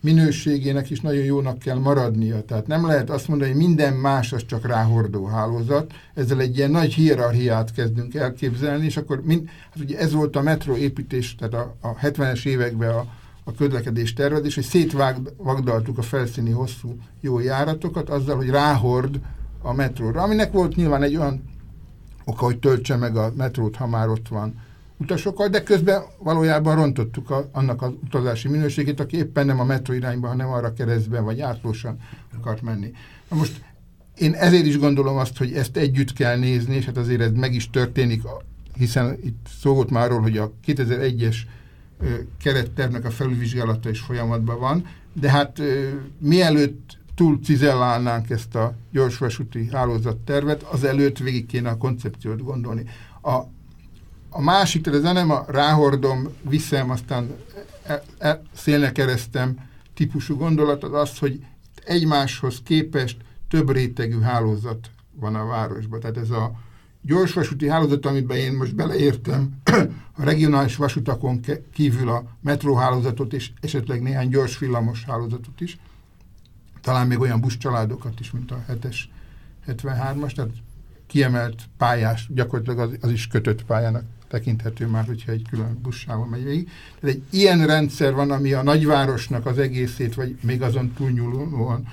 D: minőségének is nagyon jónak kell maradnia. Tehát nem lehet azt mondani, hogy minden más az csak ráhordó hálózat. Ezzel egy ilyen nagy hierarchiát kezdünk elképzelni, és akkor mind, hát ugye ez volt a metró építés, tehát a, a 70-es években a a közlekedés tervezés, hogy szétvagdaltuk a felszíni hosszú jó járatokat azzal, hogy ráhord a metróra, aminek volt nyilván egy olyan oka, hogy töltse meg a metrót, ha már ott van utasokkal, de közben valójában rontottuk a, annak az utazási minőségét, aki éppen nem a metró irányba, hanem arra keresztben vagy átlósan akart menni. Na most én ezért is gondolom azt, hogy ezt együtt kell nézni, és hát azért ez meg is történik hiszen itt szó volt már arról, hogy a 2001-es kerettervnek a felülvizsgálata is folyamatban van, de hát mielőtt túl cizellálnánk ezt a gyorsvasúti hálózattervet, azelőtt végig kéne a koncepciót gondolni. A, a másik, tehát ez nem a ráhordom, viszem, aztán e, e, szélne keresztem típusú gondolat, az az, hogy egymáshoz képest több rétegű hálózat van a városban. Tehát ez a gyorsvasúti hálózat, amiben én most beleértem, (clears throat) a regionális vasutakon kívül a metróhálózatot és esetleg néhány gyors villamos hálózatot is, talán még olyan buszcsaládokat is, mint a 7-es, 73-as, tehát kiemelt pályás, gyakorlatilag az, az is kötött pályának tekinthető már, hogyha egy külön buszsávon megy végig. Tehát egy ilyen rendszer van, ami a nagyvárosnak az egészét, vagy még azon túlnyúlóan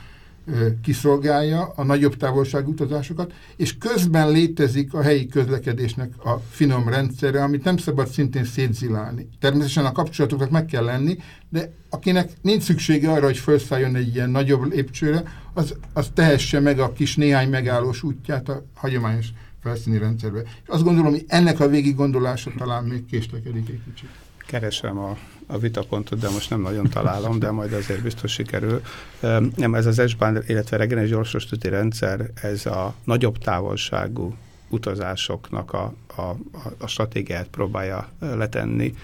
D: kiszolgálja a nagyobb távolságú utazásokat, és közben létezik a helyi közlekedésnek a finom rendszere, amit nem szabad szintén szétzilálni. Természetesen a kapcsolatoknak meg kell lenni, de akinek nincs szüksége arra, hogy felszálljon egy ilyen nagyobb lépcsőre, az, az tehesse meg a kis néhány megállós útját a hagyományos felszíni rendszerbe. És azt gondolom, hogy ennek a végig gondolása talán még késlekedik egy kicsit.
C: Keresem a a vitapontot, de most nem nagyon találom, de majd azért biztos sikerül. Nem, ez az S-bán, illetve regionális gyorsostúti rendszer, ez a nagyobb távolságú utazásoknak a, a, a stratégiát próbálja letenni.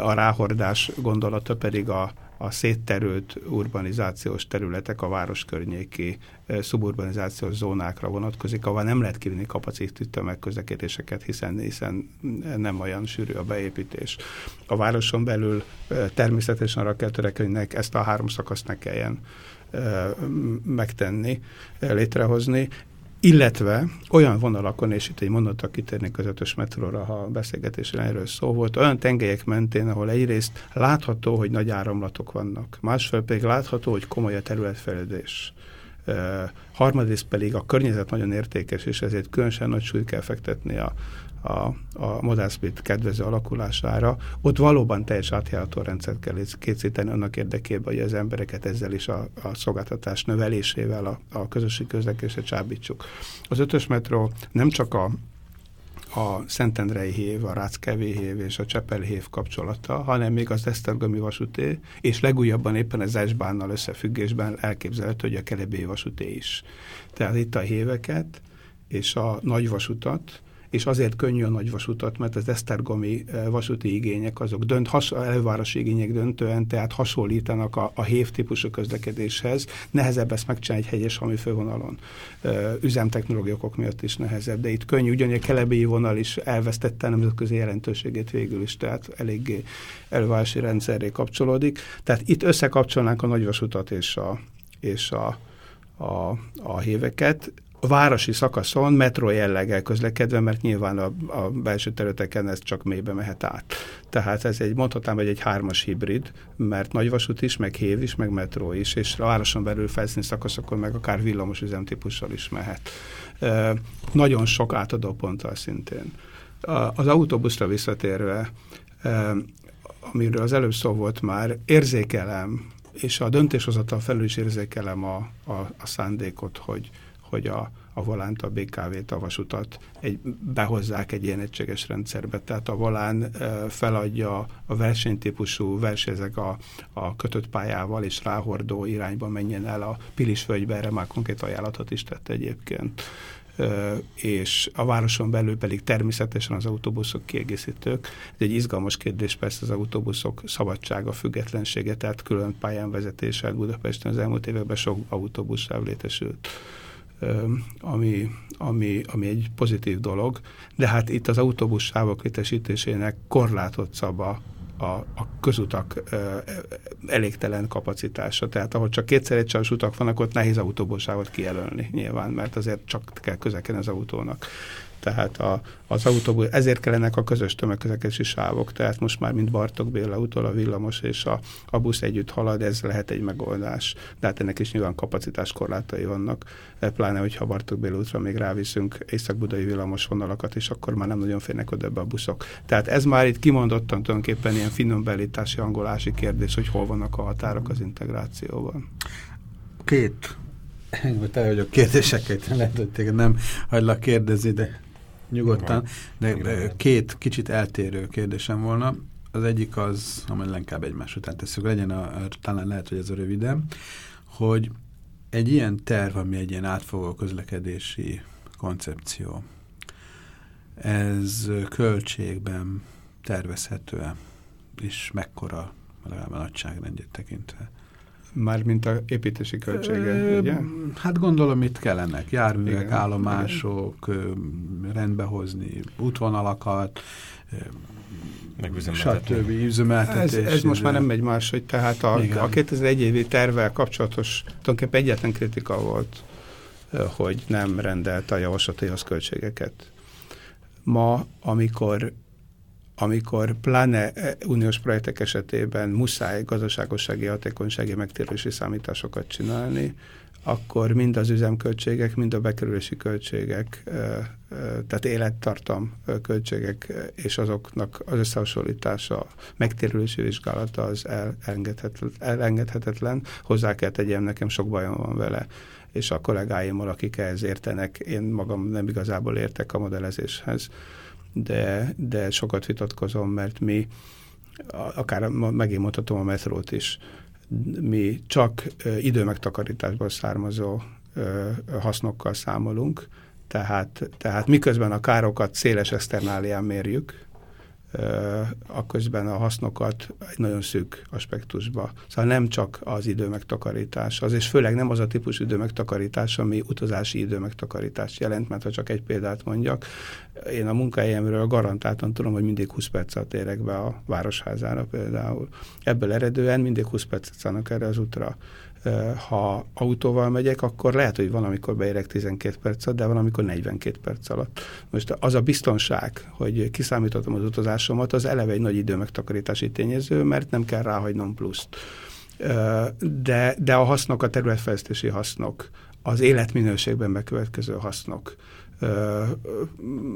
C: A ráhordás gondolata pedig a, a szétterült urbanizációs területek, a városkörnyéki szuburbanizációs zónákra vonatkozik, ahol nem lehet kivinni kapacitű tömegközlekedéseket, hiszen, hiszen nem olyan sűrű a beépítés. A városon belül természetesen arra kell törekedni, ezt a három szakaszt ne kelljen megtenni, létrehozni, illetve olyan vonalakon, és itt egy mondatot kitérnék az ötös metróra, ha a beszélgetésre erről szó volt, olyan tengelyek mentén, ahol egyrészt látható, hogy nagy áramlatok vannak, másfél pedig látható, hogy komoly a területfejlődés. Harmadrészt pedig a környezet nagyon értékes, és ezért különösen nagy súlyt kell fektetni a, a, a Split kedvező alakulására, ott valóban teljes átjárható rendszert kell készíteni annak érdekében, hogy az embereket ezzel is a, a szolgáltatás növelésével a, a közösség közlekedésre csábítsuk. Az ötös metró nem csak a a Szentendrei hév, a Ráckevé hév és a Csepel hév kapcsolata, hanem még az Esztergomi vasúté, és legújabban éppen az Esbánnal összefüggésben elképzelhető, hogy a Kelebé vasúté is. Tehát itt a héveket és a nagyvasutat és azért könnyű a nagyvasutat, mert az esztergomi eh, vasúti igények azok dönt, has, elővárosi igények döntően, tehát hasonlítanak a, a hév típusú közlekedéshez. Nehezebb ezt megcsinálni egy hegyes hami fővonalon. Eh, üzemtechnológiai miatt is nehezebb, de itt könnyű, ugyanígy a kelebélyi vonal is elvesztette a nemzetközi jelentőségét végül is, tehát eléggé elővárosi rendszerré kapcsolódik. Tehát itt összekapcsolnánk a nagyvasutat és a, és a, a, a héveket a városi szakaszon metró jelleggel közlekedve, mert nyilván a, a belső területeken ez csak mélybe mehet át. Tehát ez egy, mondhatnám, hogy egy hármas hibrid, mert nagyvasút is, meg hév is, meg metró is, és a városon belül felszíni szakaszokon meg akár villamos üzemtípussal is mehet. E, nagyon sok átadó ponttal szintén. Az autóbuszra visszatérve, e, amiről az előbb szó volt már, érzékelem, és a döntéshozatal felül is érzékelem a, a, a szándékot, hogy, hogy a, a volánt, a BKV-t, a vasutat egy, behozzák egy ilyen egységes rendszerbe. Tehát a volán feladja a versenytípusú versenyzek a, a kötött pályával és ráhordó irányba menjen el a Pilisvölgybe, erre már konkrét ajánlatot is tett egyébként és a városon belül pedig természetesen az autóbuszok kiegészítők. Ez egy izgalmas kérdés persze az autóbuszok szabadsága, függetlensége, tehát külön pályán vezetéssel Budapesten az elmúlt években sok autóbusz létesült ami, ami, ami egy pozitív dolog, de hát itt az autóbusz sávok létesítésének korlátot szab a, a, a közutak elégtelen kapacitása. Tehát ahol csak kétszer egy utak vannak, ott nehéz autóbuszsávot kijelölni nyilván, mert azért csak kell közlekedni az autónak tehát a, az autóbusz, ezért kellenek a közös tömegközlekedési sávok, tehát most már mint Bartok Béla útól a villamos és a, a busz együtt halad, ez lehet egy megoldás. De hát ennek is nyilván kapacitás korlátai vannak, e, pláne, hogyha Bartok Béla útra még ráviszünk észak-budai villamos vonalakat, és akkor már nem nagyon férnek oda ebbe a buszok. Tehát ez már itt kimondottan tulajdonképpen ilyen finom beállítási, angolási kérdés, hogy hol vannak a határok az integrációban.
A: Két te vagyok kérdéseket, lehet, hogy téged nem hagylak kérdezni, de Nyugodtan, de két kicsit eltérő kérdésem volna. Az egyik az, amely inkább egymás után tesszük, legyen a, talán lehet, hogy ez a röviden, hogy egy ilyen terv, ami egy ilyen átfogó közlekedési koncepció, ez költségben tervezhető-e, és mekkora legalább a nagyságrendjét tekintve?
C: Mármint a építési költsége, Ö, ugye?
A: Hát gondolom itt kellenek járművek, igen, állomások, igen. rendbehozni útvonalakat, stb. üzemeltetés.
C: Ez, ez most már nem megy máshogy, tehát a, a 2001 évi tervvel kapcsolatos tulajdonképpen egyetlen kritika volt, hogy nem rendelt a javaslatihoz költségeket. Ma, amikor amikor pláne eh, uniós projektek esetében muszáj gazdaságossági, hatékonysági megtérési számításokat csinálni, akkor mind az üzemköltségek, mind a bekerülési költségek, eh, eh, tehát élettartam költségek és azoknak az összehasonlítása, megtérülési vizsgálata az elengedhetetlen. Hozzá kell tegyem, nekem sok bajom van vele és a kollégáimmal, akik ehhez értenek, én magam nem igazából értek a modellezéshez de, de sokat vitatkozom, mert mi, akár megint mondhatom a metrót is, mi csak időmegtakarításból származó hasznokkal számolunk, tehát, tehát miközben a károkat széles eszternálián mérjük, a közben a hasznokat egy nagyon szűk aspektusba. Szóval nem csak az idő megtakarítás, az és főleg nem az a típus idő megtakarítás, ami utazási idő megtakarítást jelent, mert ha csak egy példát mondjak, én a munkahelyemről garantáltan tudom, hogy mindig 20 perccel térek be a városházára például. Ebből eredően mindig 20 percet szállnak erre az útra ha autóval megyek, akkor lehet, hogy van, amikor beérek 12 perc alatt, de van, amikor 42 perc alatt. Most az a biztonság, hogy kiszámítottam az utazásomat, az eleve egy nagy idő megtakarítási tényező, mert nem kell ráhagynom pluszt. De, de a hasznok, a területfejlesztési hasznok, az életminőségben bekövetkező hasznok,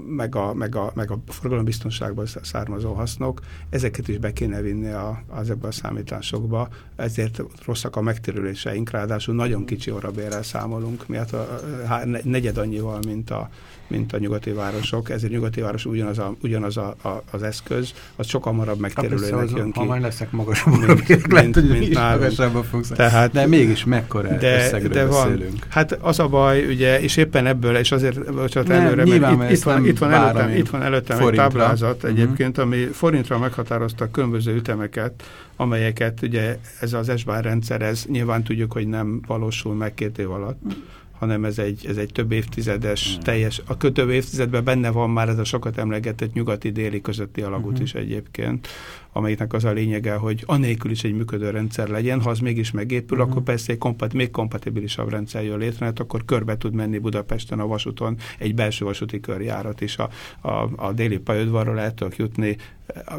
C: meg a, meg a, meg a forgalombiztonságból származó hasznok, ezeket is be kéne vinni a, az ebbe a számításokba, ezért rosszak a megtérüléseink, ráadásul nagyon kicsi orrabérrel számolunk, miatt a, a, negyed annyival, mint a, mint a nyugati városok, ezért nyugati város ugyanaz, a, ugyanaz a, a, az eszköz, az sokkal hamarabb megtérülőnek jön ki.
A: Ha majd leszek magasabb lehet, hogy mint nálunk. fogsz. Tehát, de mégis mekkora de, de van, beszélünk.
C: Hát az a baj, ugye, és éppen ebből, és azért, bocsánat, nem, előre, mert itt, itt, van, itt, van előttem, itt van előttem forintra. egy táblázat uh-huh. egyébként, ami forintra meghatározta különböző ütemeket, amelyeket ugye ez az esbár rendszer, ez nyilván tudjuk, hogy nem valósul meg két év alatt. Uh-huh hanem ez egy, ez egy több évtizedes, hmm. teljes, a több évtizedben benne van már ez a sokat emlegetett nyugati-déli közötti alagút uh-huh. is egyébként, amelyiknek az a lényege, hogy anélkül is egy működő rendszer legyen, ha az mégis megépül, uh-huh. akkor persze egy kompat, még kompatibilisabb rendszer jön létre, mert akkor körbe tud menni Budapesten a vasúton egy belső vasúti körjárat is. A, a, a déli pályaudvarról el tudok jutni,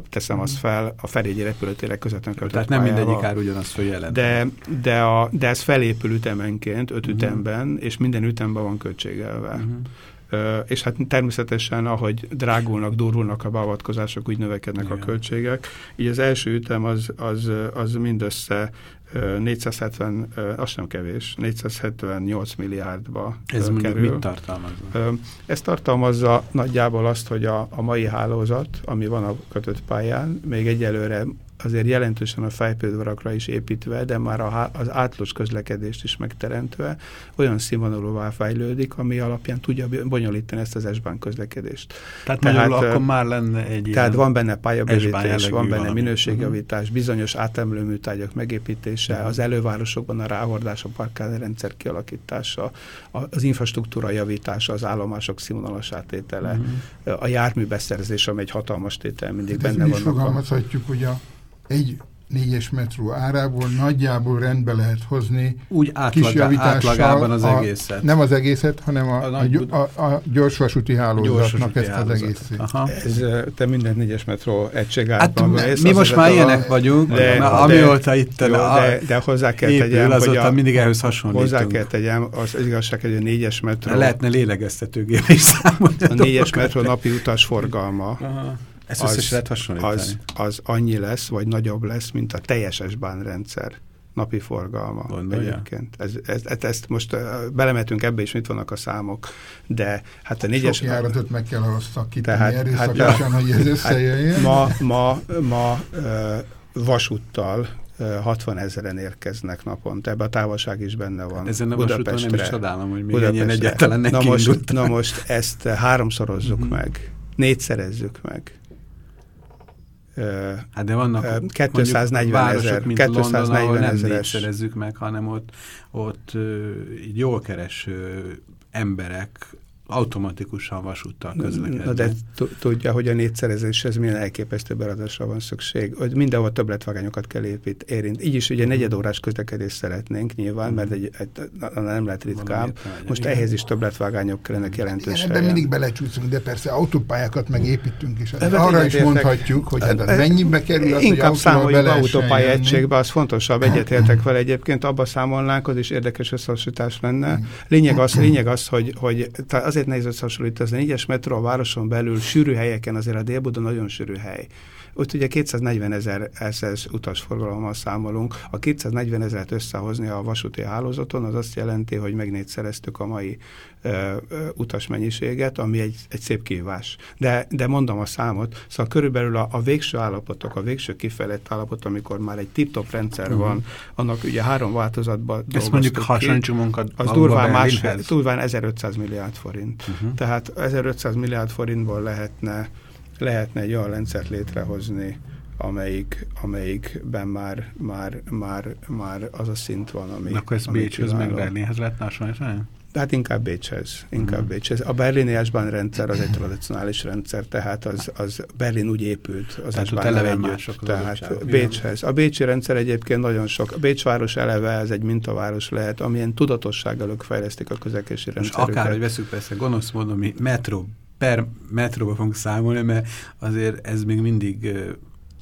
C: teszem azt fel, a Ferégyi repülőtérek között.
A: Tehát nem mindegyik ár ugyanazt följelent.
C: De, de, a, de ez felépül ütemenként, öt uh-huh. ütemben, és minden ütemben van költségelve. Uh-huh és hát természetesen, ahogy drágulnak, durulnak a beavatkozások, úgy növekednek Igen. a költségek. Így az első ütem az, az, az mindössze 470, az sem kevés, 478 milliárdba
A: Ez kerül. mit tartalmazza?
C: Ez tartalmazza nagyjából azt, hogy a, a mai hálózat, ami van a kötött pályán, még egyelőre azért jelentősen a fejpődvarakra is építve, de már a, az átlós közlekedést is megteremtve olyan színvonalúvá fejlődik, ami alapján tudja bonyolítani ezt az S-bán közlekedést.
A: Tehát, tehát akkor már lenne egy
C: Tehát van benne pályabővítés, van benne minőségjavítás, uh-huh. bizonyos átemlő műtárgyak megépítése, uh-huh. az elővárosokban a ráhordás, a rendszer kialakítása, az infrastruktúra javítása, az állomások színvonalas átétele, uh-huh. a járműbeszerzés, ami egy hatalmas tétel mindig hát benne van.
D: fogalmazhatjuk, hogy a egy négyes metró árából nagyjából rendbe lehet hozni
A: Úgy átlag, átlagában az a, egészet.
D: Nem az egészet, hanem a, a, a, a gyorsvasúti hálózatnak ezt hálózat. az egészet. Aha.
C: Ez, te minden négyes metró egység
A: hát Mi most már ilyenek a, vagyunk, de, de, amióta itt
C: jó, de, de hozzá kell épül, tegyem,
A: hogy a, mindig ehhez hasonlítunk.
C: Hozzá kell tegyem, az igazság, hogy a négyes metró... De
A: lehetne lélegeztetőgép is számolni.
C: A négyes metró napi utas forgalma. Aha
A: ezt az, lehet hasonlítani.
C: Az, az annyi lesz, vagy nagyobb lesz, mint a teljes S-bán rendszer napi forgalma
A: Gondolja?
C: egyébként. Ez, ez, ez, ezt most uh, belemetünk ebbe is, mit vannak a számok, de hát a négyes...
D: Sok járatot meg kell ahhoz szakítani
C: Tehát, hát,
D: hogy ez összejöjjön.
C: Ma, ma, ma uh, vasúttal 60 ezeren érkeznek naponta. Ebben a távolság is benne van.
A: Ezen a vasúton nem is csodálom, hogy még
C: Budapestre.
A: ennyien neki
C: na most, na most ezt háromszorozzuk
A: Mhm.
C: meg, négyszerezzük meg.
A: Hát de vannak
C: Ö,
A: mondjuk
C: 240
A: városok,
C: ezer,
A: mint London, ahol
C: 240
A: nem négyszerezzük meg, hanem ott, ott jól kereső emberek automatikusan vasúttal közlekednek.
C: Na de tu- tudja, hogy a négyszerezéshez milyen elképesztő beradásra van szükség. Hogy mindenhol többletvagányokat kell épít, érint. Így is ugye negyedórás közlekedést szeretnénk nyilván, mert egy, egy, nem lehet ritkább. Most
A: igen.
C: ehhez is többletvagányok kellenek
D: Igen,
C: jelentős
D: ebben
C: helyen.
D: mindig belecsúszunk, de persze autópályákat megépítünk, és
C: Ebben
D: arra is mondhatjuk, hogy hát az mennyibe kerül az,
C: Inkább számoljuk autópálya egységbe, az fontosabb, egyetértek vele egyébként, abba számolnánk, az is érdekes összehasonlítás lenne. Lényeg az, lényeg az hogy, hogy tehát azért nehéz összehasonlítani, a négyes metró a városon belül sűrű helyeken, azért a délbuda nagyon sűrű hely. Ott ugye 240 ezer SS utasforgalommal számolunk. A 240 ezeret összehozni a vasúti hálózaton, az azt jelenti, hogy megnégyszereztük a mai ö, ö, utasmennyiséget, ami egy, egy szép kívás. De, de mondom a számot, szóval körülbelül a, a végső állapotok, a végső kifejlett állapot, amikor már egy tip-top rendszer
A: Mhm.
C: van, annak ugye három változatban
A: Ezt mondjuk
C: ki.
A: hasonlítsuk magunkat
C: Az durván, más,
A: Berlinhez.
C: durván 1500 milliárd forint.
A: Uh-huh.
C: Tehát 1500 milliárd forintból lehetne, lehetne egy olyan rendszert létrehozni, amelyik, amelyikben már, már, már, már az a szint van, ami
A: Akkor ez Bécshez meg. Berlinhez lehetne hasonlítani?
C: Hát inkább Bécshez. Inkább
A: Mhm.
C: Bécshez. A berlini S-Bahn rendszer az egy tradicionális rendszer, tehát az, az Berlin úgy épült az
A: eleve
C: együtt.
A: mások az
C: Tehát. Bécshez. A bécsi rendszer egyébként nagyon sok. A Bécs város eleve ez egy mintaváros lehet, amilyen tudatossággal ők fejlesztik a közlekedési rendszerüket.
A: akár, hogy veszük persze gonosz módon, mi metró, per metróba fogunk számolni, mert azért ez még mindig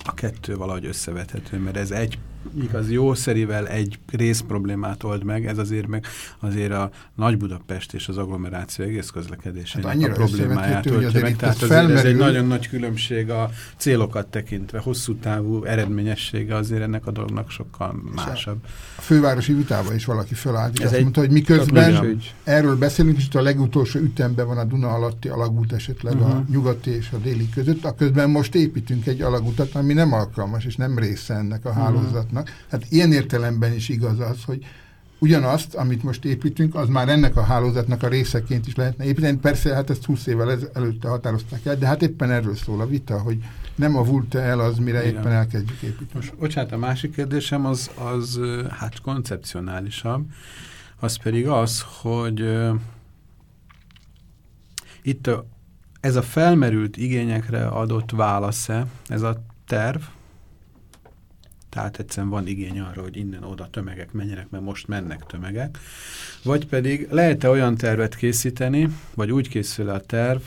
A: a kettő valahogy összevethető, mert ez egy igaz jószerivel egy rész problémát old meg, ez azért meg azért a Nagy Budapest és az agglomeráció egész közlekedésének
D: Hát
A: a problémáját oldja meg. Tehát azért ez egy
D: felmerül-
A: nagyon nagy különbség a célokat tekintve, hosszú távú eredményessége azért ennek a dolognak sokkal másabb.
D: A fővárosi vitában is valaki felállt, és
C: Ez
D: azt
C: egy
D: mondta, hogy miközben erről beszélünk, és itt a legutolsó ütemben van a Duna alatti alagút esetleg uh-huh. a
A: Mhm.
D: nyugati és a déli között, a közben most építünk egy alagutat, ami nem alkalmas, és nem része ennek a
A: Mhm.
D: Hálózatnak. Hát ilyen értelemben is igaz az, hogy ugyanazt, amit most építünk, az már ennek a hálózatnak a részeként is lehetne építeni. Persze, hát ezt 20 évvel ez- előtte határozták el, de hát éppen erről szól a vita, hogy nem a vulte el az, mire
A: Igen.
D: éppen elkezdjük építeni.
A: Most, bocsánat, a másik kérdésem az, az hát koncepcionálisabb, az pedig az, hogy ö, itt a, ez a felmerült igényekre adott válasz-e, ez a terv, tehát egyszerűen van igény arra, hogy innen oda tömegek menjenek, mert most mennek tömegek, vagy pedig lehet-e olyan tervet készíteni, vagy úgy készül a terv,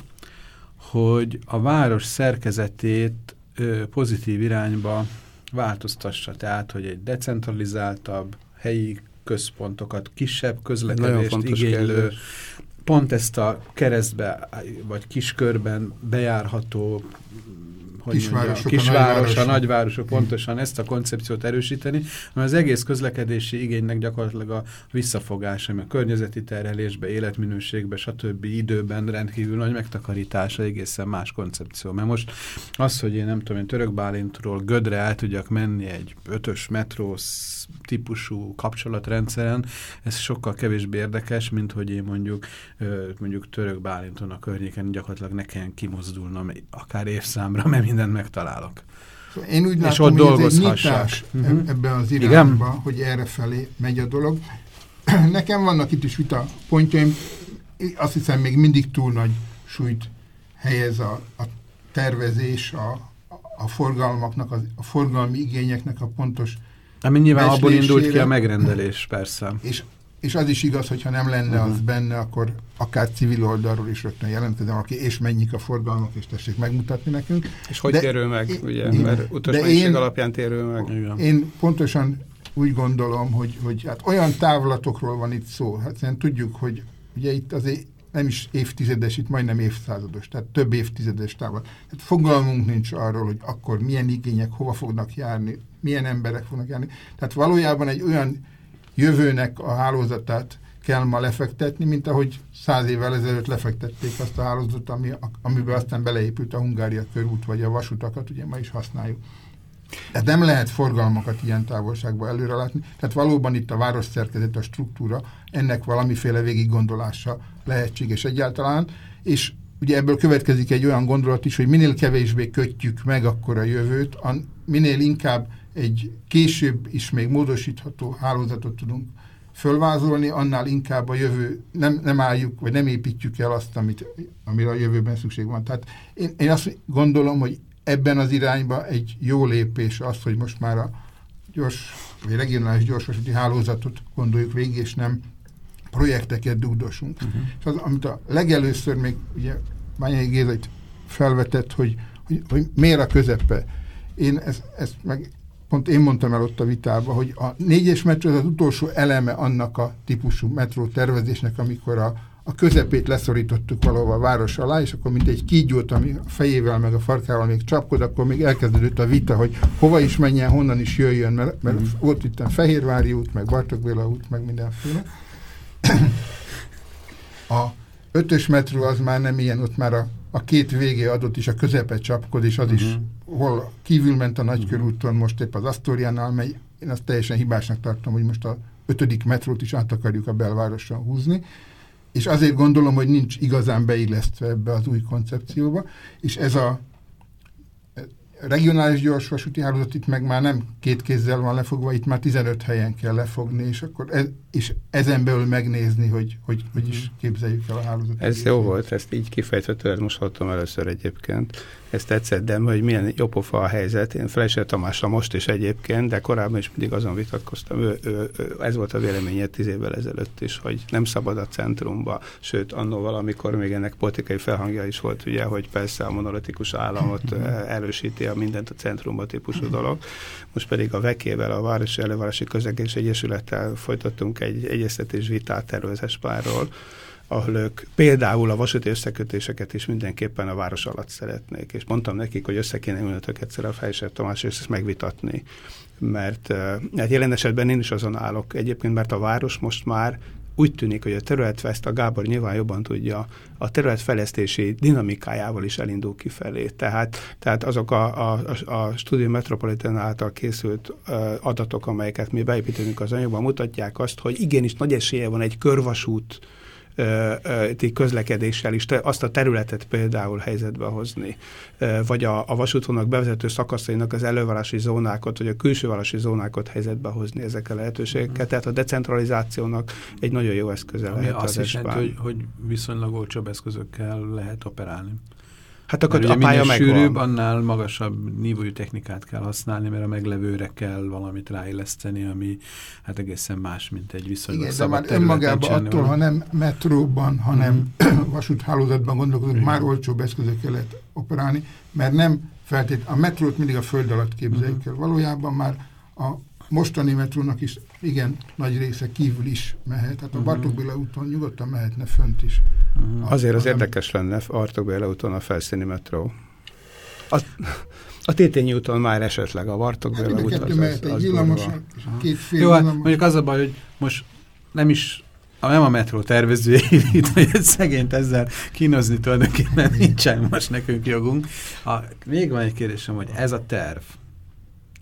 A: hogy a város szerkezetét ö, pozitív irányba változtassa, tehát, hogy egy decentralizáltabb, helyi központokat, kisebb közlekedést igénylő,
C: kérdés.
A: pont ezt a keresztbe, vagy kiskörben bejárható hogy
D: Kisvárosok,
A: mondjam,
D: a
A: kisváros, a
D: nagyvárosok.
A: nagyvárosok pontosan ezt a koncepciót erősíteni, mert az egész közlekedési igénynek gyakorlatilag a visszafogása, a környezeti terhelésbe, életminőségbe, stb. időben rendkívül nagy megtakarítása, egészen más koncepció. Mert most az, hogy én nem tudom, én Török Bálintról Gödre el tudjak menni egy ötös metró típusú kapcsolatrendszeren, ez sokkal kevésbé érdekes, mint hogy én mondjuk mondjuk Török Bálinton a környéken gyakorlatilag ne kelljen kimozdulnom akár évszámra, mert mindent megtalálok.
D: Szóval Én úgy
A: És
D: látom,
A: ott
D: hogy ez egy nyitás
A: Mhm.
D: uh-huh. ebben az
A: Igen.
D: irányba, hogy erre felé megy a dolog. (clears throat) Nekem vannak itt is vita pontjaim, azt hiszem még mindig túl nagy súlyt helyez a, a tervezés, a, a forgalmaknak, a, a forgalmi igényeknek a pontos,
A: Ami nyilván abból indult ki a megrendelés, persze.
D: és, és az is igaz, hogyha nem lenne
A: Mhm.
D: az benne, akkor akár civil oldalról is rögtön jelentkezem, aki és mennyik a forgalmak, és tessék megmutatni nekünk.
C: És hogy
D: De-
C: térül meg,
D: I-
C: ugye? Mert
D: De
C: utasmennyiség
D: én-
C: alapján térül meg.
D: Én pontosan úgy gondolom, hogy, hogy hát olyan távlatokról van itt szó. Hát hiszen tudjuk, hogy ugye itt azért nem is évtizedes, itt majdnem évszázados, tehát több évtizedes távol. Tehát fogalmunk nincs arról, hogy akkor milyen igények hova fognak járni, milyen emberek fognak járni. Tehát valójában egy olyan jövőnek a hálózatát kell ma lefektetni, mint ahogy száz évvel ezelőtt lefektették azt a hálózatot, ami, amiben aztán beleépült a Hungária körút, vagy a vasutakat, ugye ma is használjuk. Tehát nem lehet forgalmakat ilyen távolságban előre látni. Tehát valóban itt a város szerkezet, a struktúra, ennek valamiféle végiggondolása lehetséges egyáltalán, és ugye ebből következik egy olyan gondolat is, hogy minél kevésbé kötjük meg akkor a jövőt, minél inkább egy később is még módosítható hálózatot tudunk fölvázolni, annál inkább a jövő, nem, nem álljuk, vagy nem építjük el azt, amit, amire a jövőben szükség van. Tehát én, én azt gondolom, hogy ebben az irányba egy jó lépés az, hogy most már a gyors, vagy regionális gyorsvasúti hálózatot gondoljuk végig, és nem projekteket dugdosunk. Uh-huh. És az, amit a legelőször még ugye Bányai Géza felvetett, hogy, hogy, hogy miért a közepe. Én ezt, ezt meg pont én mondtam el ott a vitában, hogy a négyes metró az, az utolsó eleme annak a típusú metró tervezésnek, amikor a, a közepét leszorítottuk valahol a város alá, és akkor mint egy kígyót, ami a fejével meg a farkával még csapkod, akkor még elkezdődött a vita, hogy hova is menjen, honnan is jöjjön, mert, mert mm. volt itt a Fehérvári út, meg Bartók Béla út, meg mindenféle. A ötös metró az már nem ilyen, ott már a, a két végé adott is, a közepet csapkod, és az uh-huh. is mhm. Hol kívül ment a nagykörúton, most épp az Asztóriánál megy. Én azt teljesen hibásnak tartom, hogy most a ötödik metrót is át akarjuk a belvároson húzni és azért gondolom, hogy nincs igazán beillesztve ebbe az új koncepcióba, és ez a regionális gyorsvasúti hálózat itt meg már nem két kézzel van lefogva, itt már 15 helyen kell lefogni, és akkor ez, és ezen belül megnézni, hogy hogy, hogy is képzeljük el a hálózatot.
C: Ez jó volt, ezt így kifejtve tőled most hallottam először egyébként. Ez tetszett, de hogy milyen jobbófa a helyzet. Én Fleischer Tamásra most is egyébként, de korábban is mindig azon vitatkoztam. Ő, ő, ő, ez volt a véleménye tíz évvel ezelőtt is, hogy nem szabad a centrumba, sőt, annó valamikor még ennek politikai felhangja is volt, ugye, hogy persze a monolitikus államot erősíti a mindent a centrumba típusú dolog. Most pedig a vekével, a Városi Elővárosi Közlekedés Egyesülettel folytattunk egy egyeztetés vitát tervezéspárról, ahol ők például a vasúti összekötéseket is mindenképpen a város alatt szeretnék. És mondtam nekik, hogy össze kéne ülnötök egyszer a Fejser Tamás, és ezt megvitatni. Mert hát jelen esetben én is azon állok egyébként, mert a város most már úgy tűnik, hogy a területfest, a Gábor nyilván jobban tudja, a területfejlesztési dinamikájával is elindul kifelé. Tehát, tehát azok a, a, a Studio Metropolitan által készült adatok, amelyeket mi beépítünk az anyagban, mutatják azt, hogy igenis nagy esélye van egy körvasút közlekedéssel is azt a területet például helyzetbe hozni, vagy a, a vasútvonalak bevezető szakaszainak az elővárosi zónákat, vagy a külsővárosi zónákat helyzetbe hozni ezek a lehetőségeket. Mm. Tehát a decentralizációnak egy nagyon jó eszköze
A: Ami lehet azt az is jelenti, hogy, hogy viszonylag olcsóbb eszközökkel lehet operálni.
C: Hát akkor mert a pálya
A: megvan. sűrűbb, annál magasabb nívójú technikát kell használni, mert a meglevőre kell valamit ráilleszteni, ami hát egészen más, mint egy viszonylag
D: Igen, de már önmagában attól, van. ha nem metróban, hanem mm. (clears throat) vasúthálózatban gondolkodunk, Igen. már olcsóbb eszközökkel lehet operálni, mert nem feltétlenül, a metrót mindig a föld alatt képzeljük mm. el. Valójában már a mostani metrónak is igen nagy része kívül is mehet. Tehát a uh-huh. Bartók Béla úton nyugodtan mehetne fönt is.
C: Uh-huh. Azért az, érdekes lenne Bartók Béla úton a felszíni metró. A, a Tétényi úton már esetleg a Bartók hát Béla hát, út az,
D: mehet, az, az villamos, két fél
A: Jó, hát mondjuk az a baj, hogy most nem is nem a metró tervezője (laughs) itt, hogy egy szegényt ezzel kínozni tulajdonképpen nincsen most nekünk jogunk. A, még van egy kérdésem, hogy ez a terv,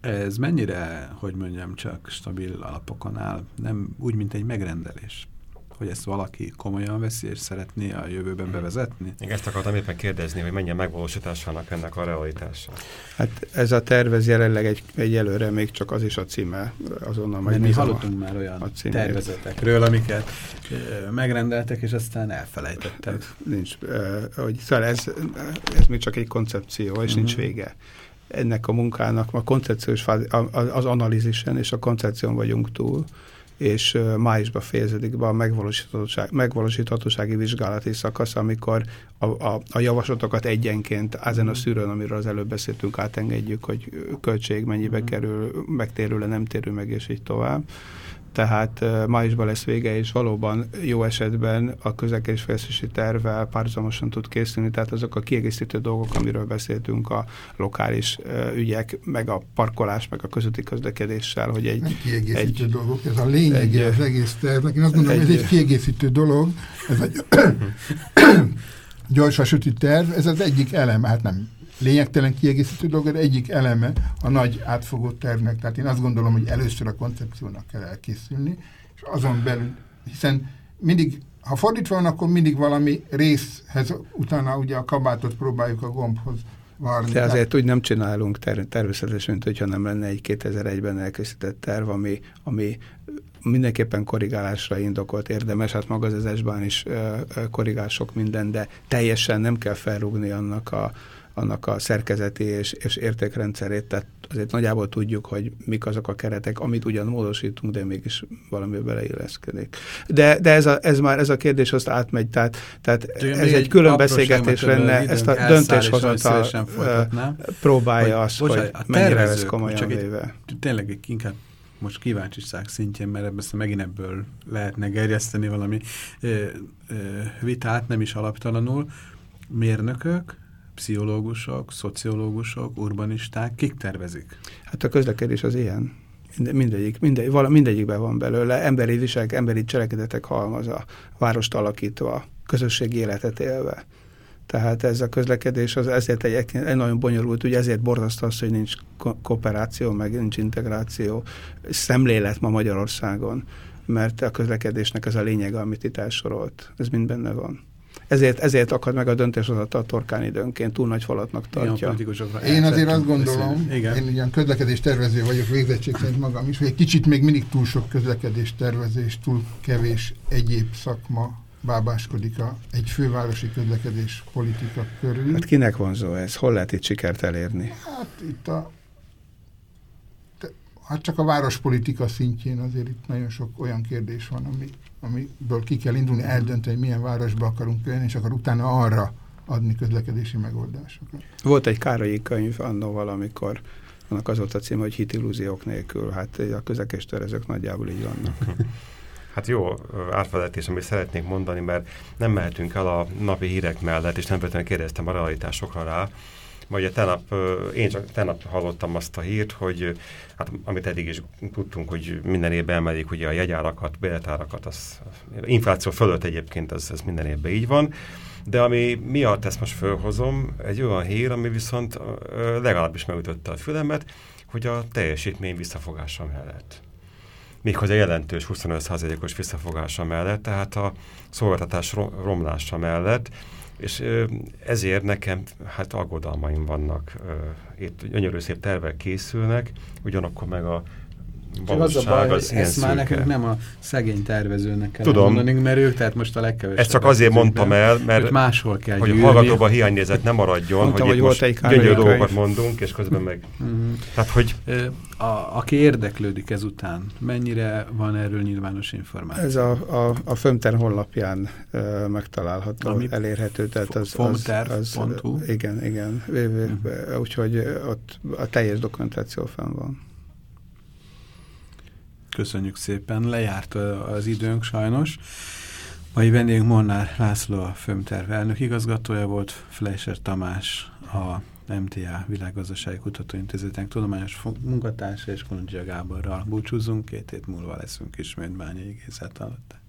A: ez mennyire, hogy mondjam, csak stabil alapokon áll, nem úgy, mint egy megrendelés? Hogy ezt valaki komolyan veszi, és szeretné a jövőben bevezetni?
B: Én ezt akartam éppen kérdezni, hogy mennyien megvalósításának ennek a realitása.
C: Hát ez a tervez jelenleg egy, egy előre még csak az is a címe, azonnal
A: majd mi hallottunk már olyan a tervezetekről, amiket megrendeltek, és aztán elfelejtettek.
C: Nincs, hogy, szóval ez, ez még csak egy koncepció, és uh -huh. nincs vége ennek a munkának a koncepciós fáz, az analízisen és a koncepción vagyunk túl, és májusban fejeződik be a megvalósíthatóság, megvalósíthatósági vizsgálati szakasz, amikor a, a, a javaslatokat egyenként ezen a szűrőn, amiről az előbb beszéltünk, átengedjük, hogy költség mennyibe mm. kerül, megtérül-e, nem térül meg, és így tovább tehát májusban lesz vége, és valóban jó esetben a közlekedésfejlesztési tervvel párhuzamosan tud készülni, tehát azok a kiegészítő dolgok, amiről beszéltünk, a lokális ügyek, meg a parkolás, meg a közúti közlekedéssel, hogy egy...
D: Nem kiegészítő egy, dolgok, ez a lényege egy, az egész tervnek. Én azt gondolom, egy, ez egy kiegészítő dolog, ez egy (coughs) gyorsvasúti terv, ez az egyik elem, hát nem lényegtelen kiegészítő dolog, de egyik eleme a nagy átfogó tervnek. Tehát én azt gondolom, hogy először a koncepciónak kell elkészülni, és azon belül, hiszen mindig, ha fordítva van, akkor mindig valami részhez, utána ugye a kabátot próbáljuk a gombhoz
C: varni. De azért úgy nem csinálunk ter természetesen, mint hogyha nem lenne egy 2001-ben elkészített terv, ami, ami mindenképpen korrigálásra indokolt érdemes, hát maga az esben is korrigál sok minden, de teljesen nem kell felrúgni annak a, annak a szerkezeti és, és értékrendszerét, tehát azért nagyjából tudjuk, hogy mik azok a keretek, amit ugyan módosítunk, de mégis valami beleilleszkedik. De, de ez, a, ez már ez a kérdés azt átmegy, tehát, tehát ez egy, egy külön beszélgetés lenne, ezt a döntéshozatal próbálja hogy, azt, bocsánat, hogy mennyire lesz komolyan véve.
A: Tényleg inkább most kíváncsiság szintjén, mert ebből megint ebből lehetne gerjeszteni valami ö, ö, vitát, nem is alaptalanul. Mérnökök, pszichológusok, szociológusok, urbanisták, kik tervezik?
C: Hát a közlekedés az ilyen. Mindegyik, mindegy, vala, mindegyikben van belőle. Emberi viselek, emberi cselekedetek halmaza, várost alakítva, közösségi életet élve. Tehát ez a közlekedés az ezért egy, egy nagyon bonyolult, ugye ezért borzasztó az, hogy nincs ko kooperáció, meg nincs integráció, szemlélet ma Magyarországon, mert a közlekedésnek ez a lényege, amit itt elsorolt. Ez mind benne van. Ezért, ezért akad meg a döntéshozatal torkán időnként, túl nagy falatnak tartja.
D: Én azért azt gondolom, Igen. én ilyen közlekedés tervező vagyok végzettség szerint magam is, hogy egy kicsit még mindig túl sok közlekedés tervezés, túl kevés egyéb szakma bábáskodik a, egy fővárosi közlekedés politika körül.
C: Hát kinek vonzó ez? Hol lehet itt sikert elérni?
D: Hát itt a hát csak a várospolitika szintjén azért itt nagyon sok olyan kérdés van, ami, amiből ki kell indulni, eldönteni, hogy milyen városba akarunk jönni, és akkor utána arra adni közlekedési megoldásokat.
C: Volt egy Károlyi könyv annó valamikor, annak az volt a cím, hogy hitillúziók nélkül. Hát a közlekedésterezők nagyjából így vannak. (laughs)
B: Hát jó átvezetés, amit szeretnék mondani, mert nem mehetünk el a napi hírek mellett, és nem vetően kérdeztem a realitásokra rá, Ugye tenap, én csak tenap hallottam azt a hírt, hogy hát, amit eddig is tudtunk, hogy minden évben emelik ugye a jegyárakat, béletárakat, az, az infláció fölött egyébként ez, ez minden évben így van, de ami miatt ezt most fölhozom, egy olyan hír, ami viszont legalábbis megütötte a fülemet, hogy a teljesítmény visszafogása mellett. Méghozzá jelentős 25%-os visszafogása mellett, tehát a szolgáltatás romlása mellett, és ezért nekem hát aggodalmaim vannak. Itt gyönyörű szép tervek készülnek, ugyanakkor meg a valóság az, a baj, az
A: ezt már nekünk nem a szegény tervezőnek kell Tudom. mondani, mert ők tehát most a legkevesebb.
B: Ezt csak azért mondtam el, mert
A: máshol kell
B: hogy gyűrni. a hallgatóban hiánynézet nem maradjon, Mondtam, hogy, hogy most egy gyönyörű dolgokat mondunk, és közben meg... Uh mhm. -huh. Tehát, hogy...
A: A, aki érdeklődik ezután, mennyire van erről nyilvános információ?
C: Ez a, a, a Fömter honlapján uh, megtalálható, Ami elérhető. Tehát az, az, az, Igen, igen. Uh mhm. -huh. Úgyhogy ott a teljes dokumentáció fenn van.
A: Köszönjük szépen, lejárt az időnk sajnos. Mai vendégünk Molnár László, a Fömterv elnök igazgatója volt, Fleischer Tamás, a MTA Világgazdasági Kutatóintézetek tudományos munkatársa, és Kolondzsia Gáborral búcsúzunk, két hét múlva leszünk ismét Bányai Gézát alatt.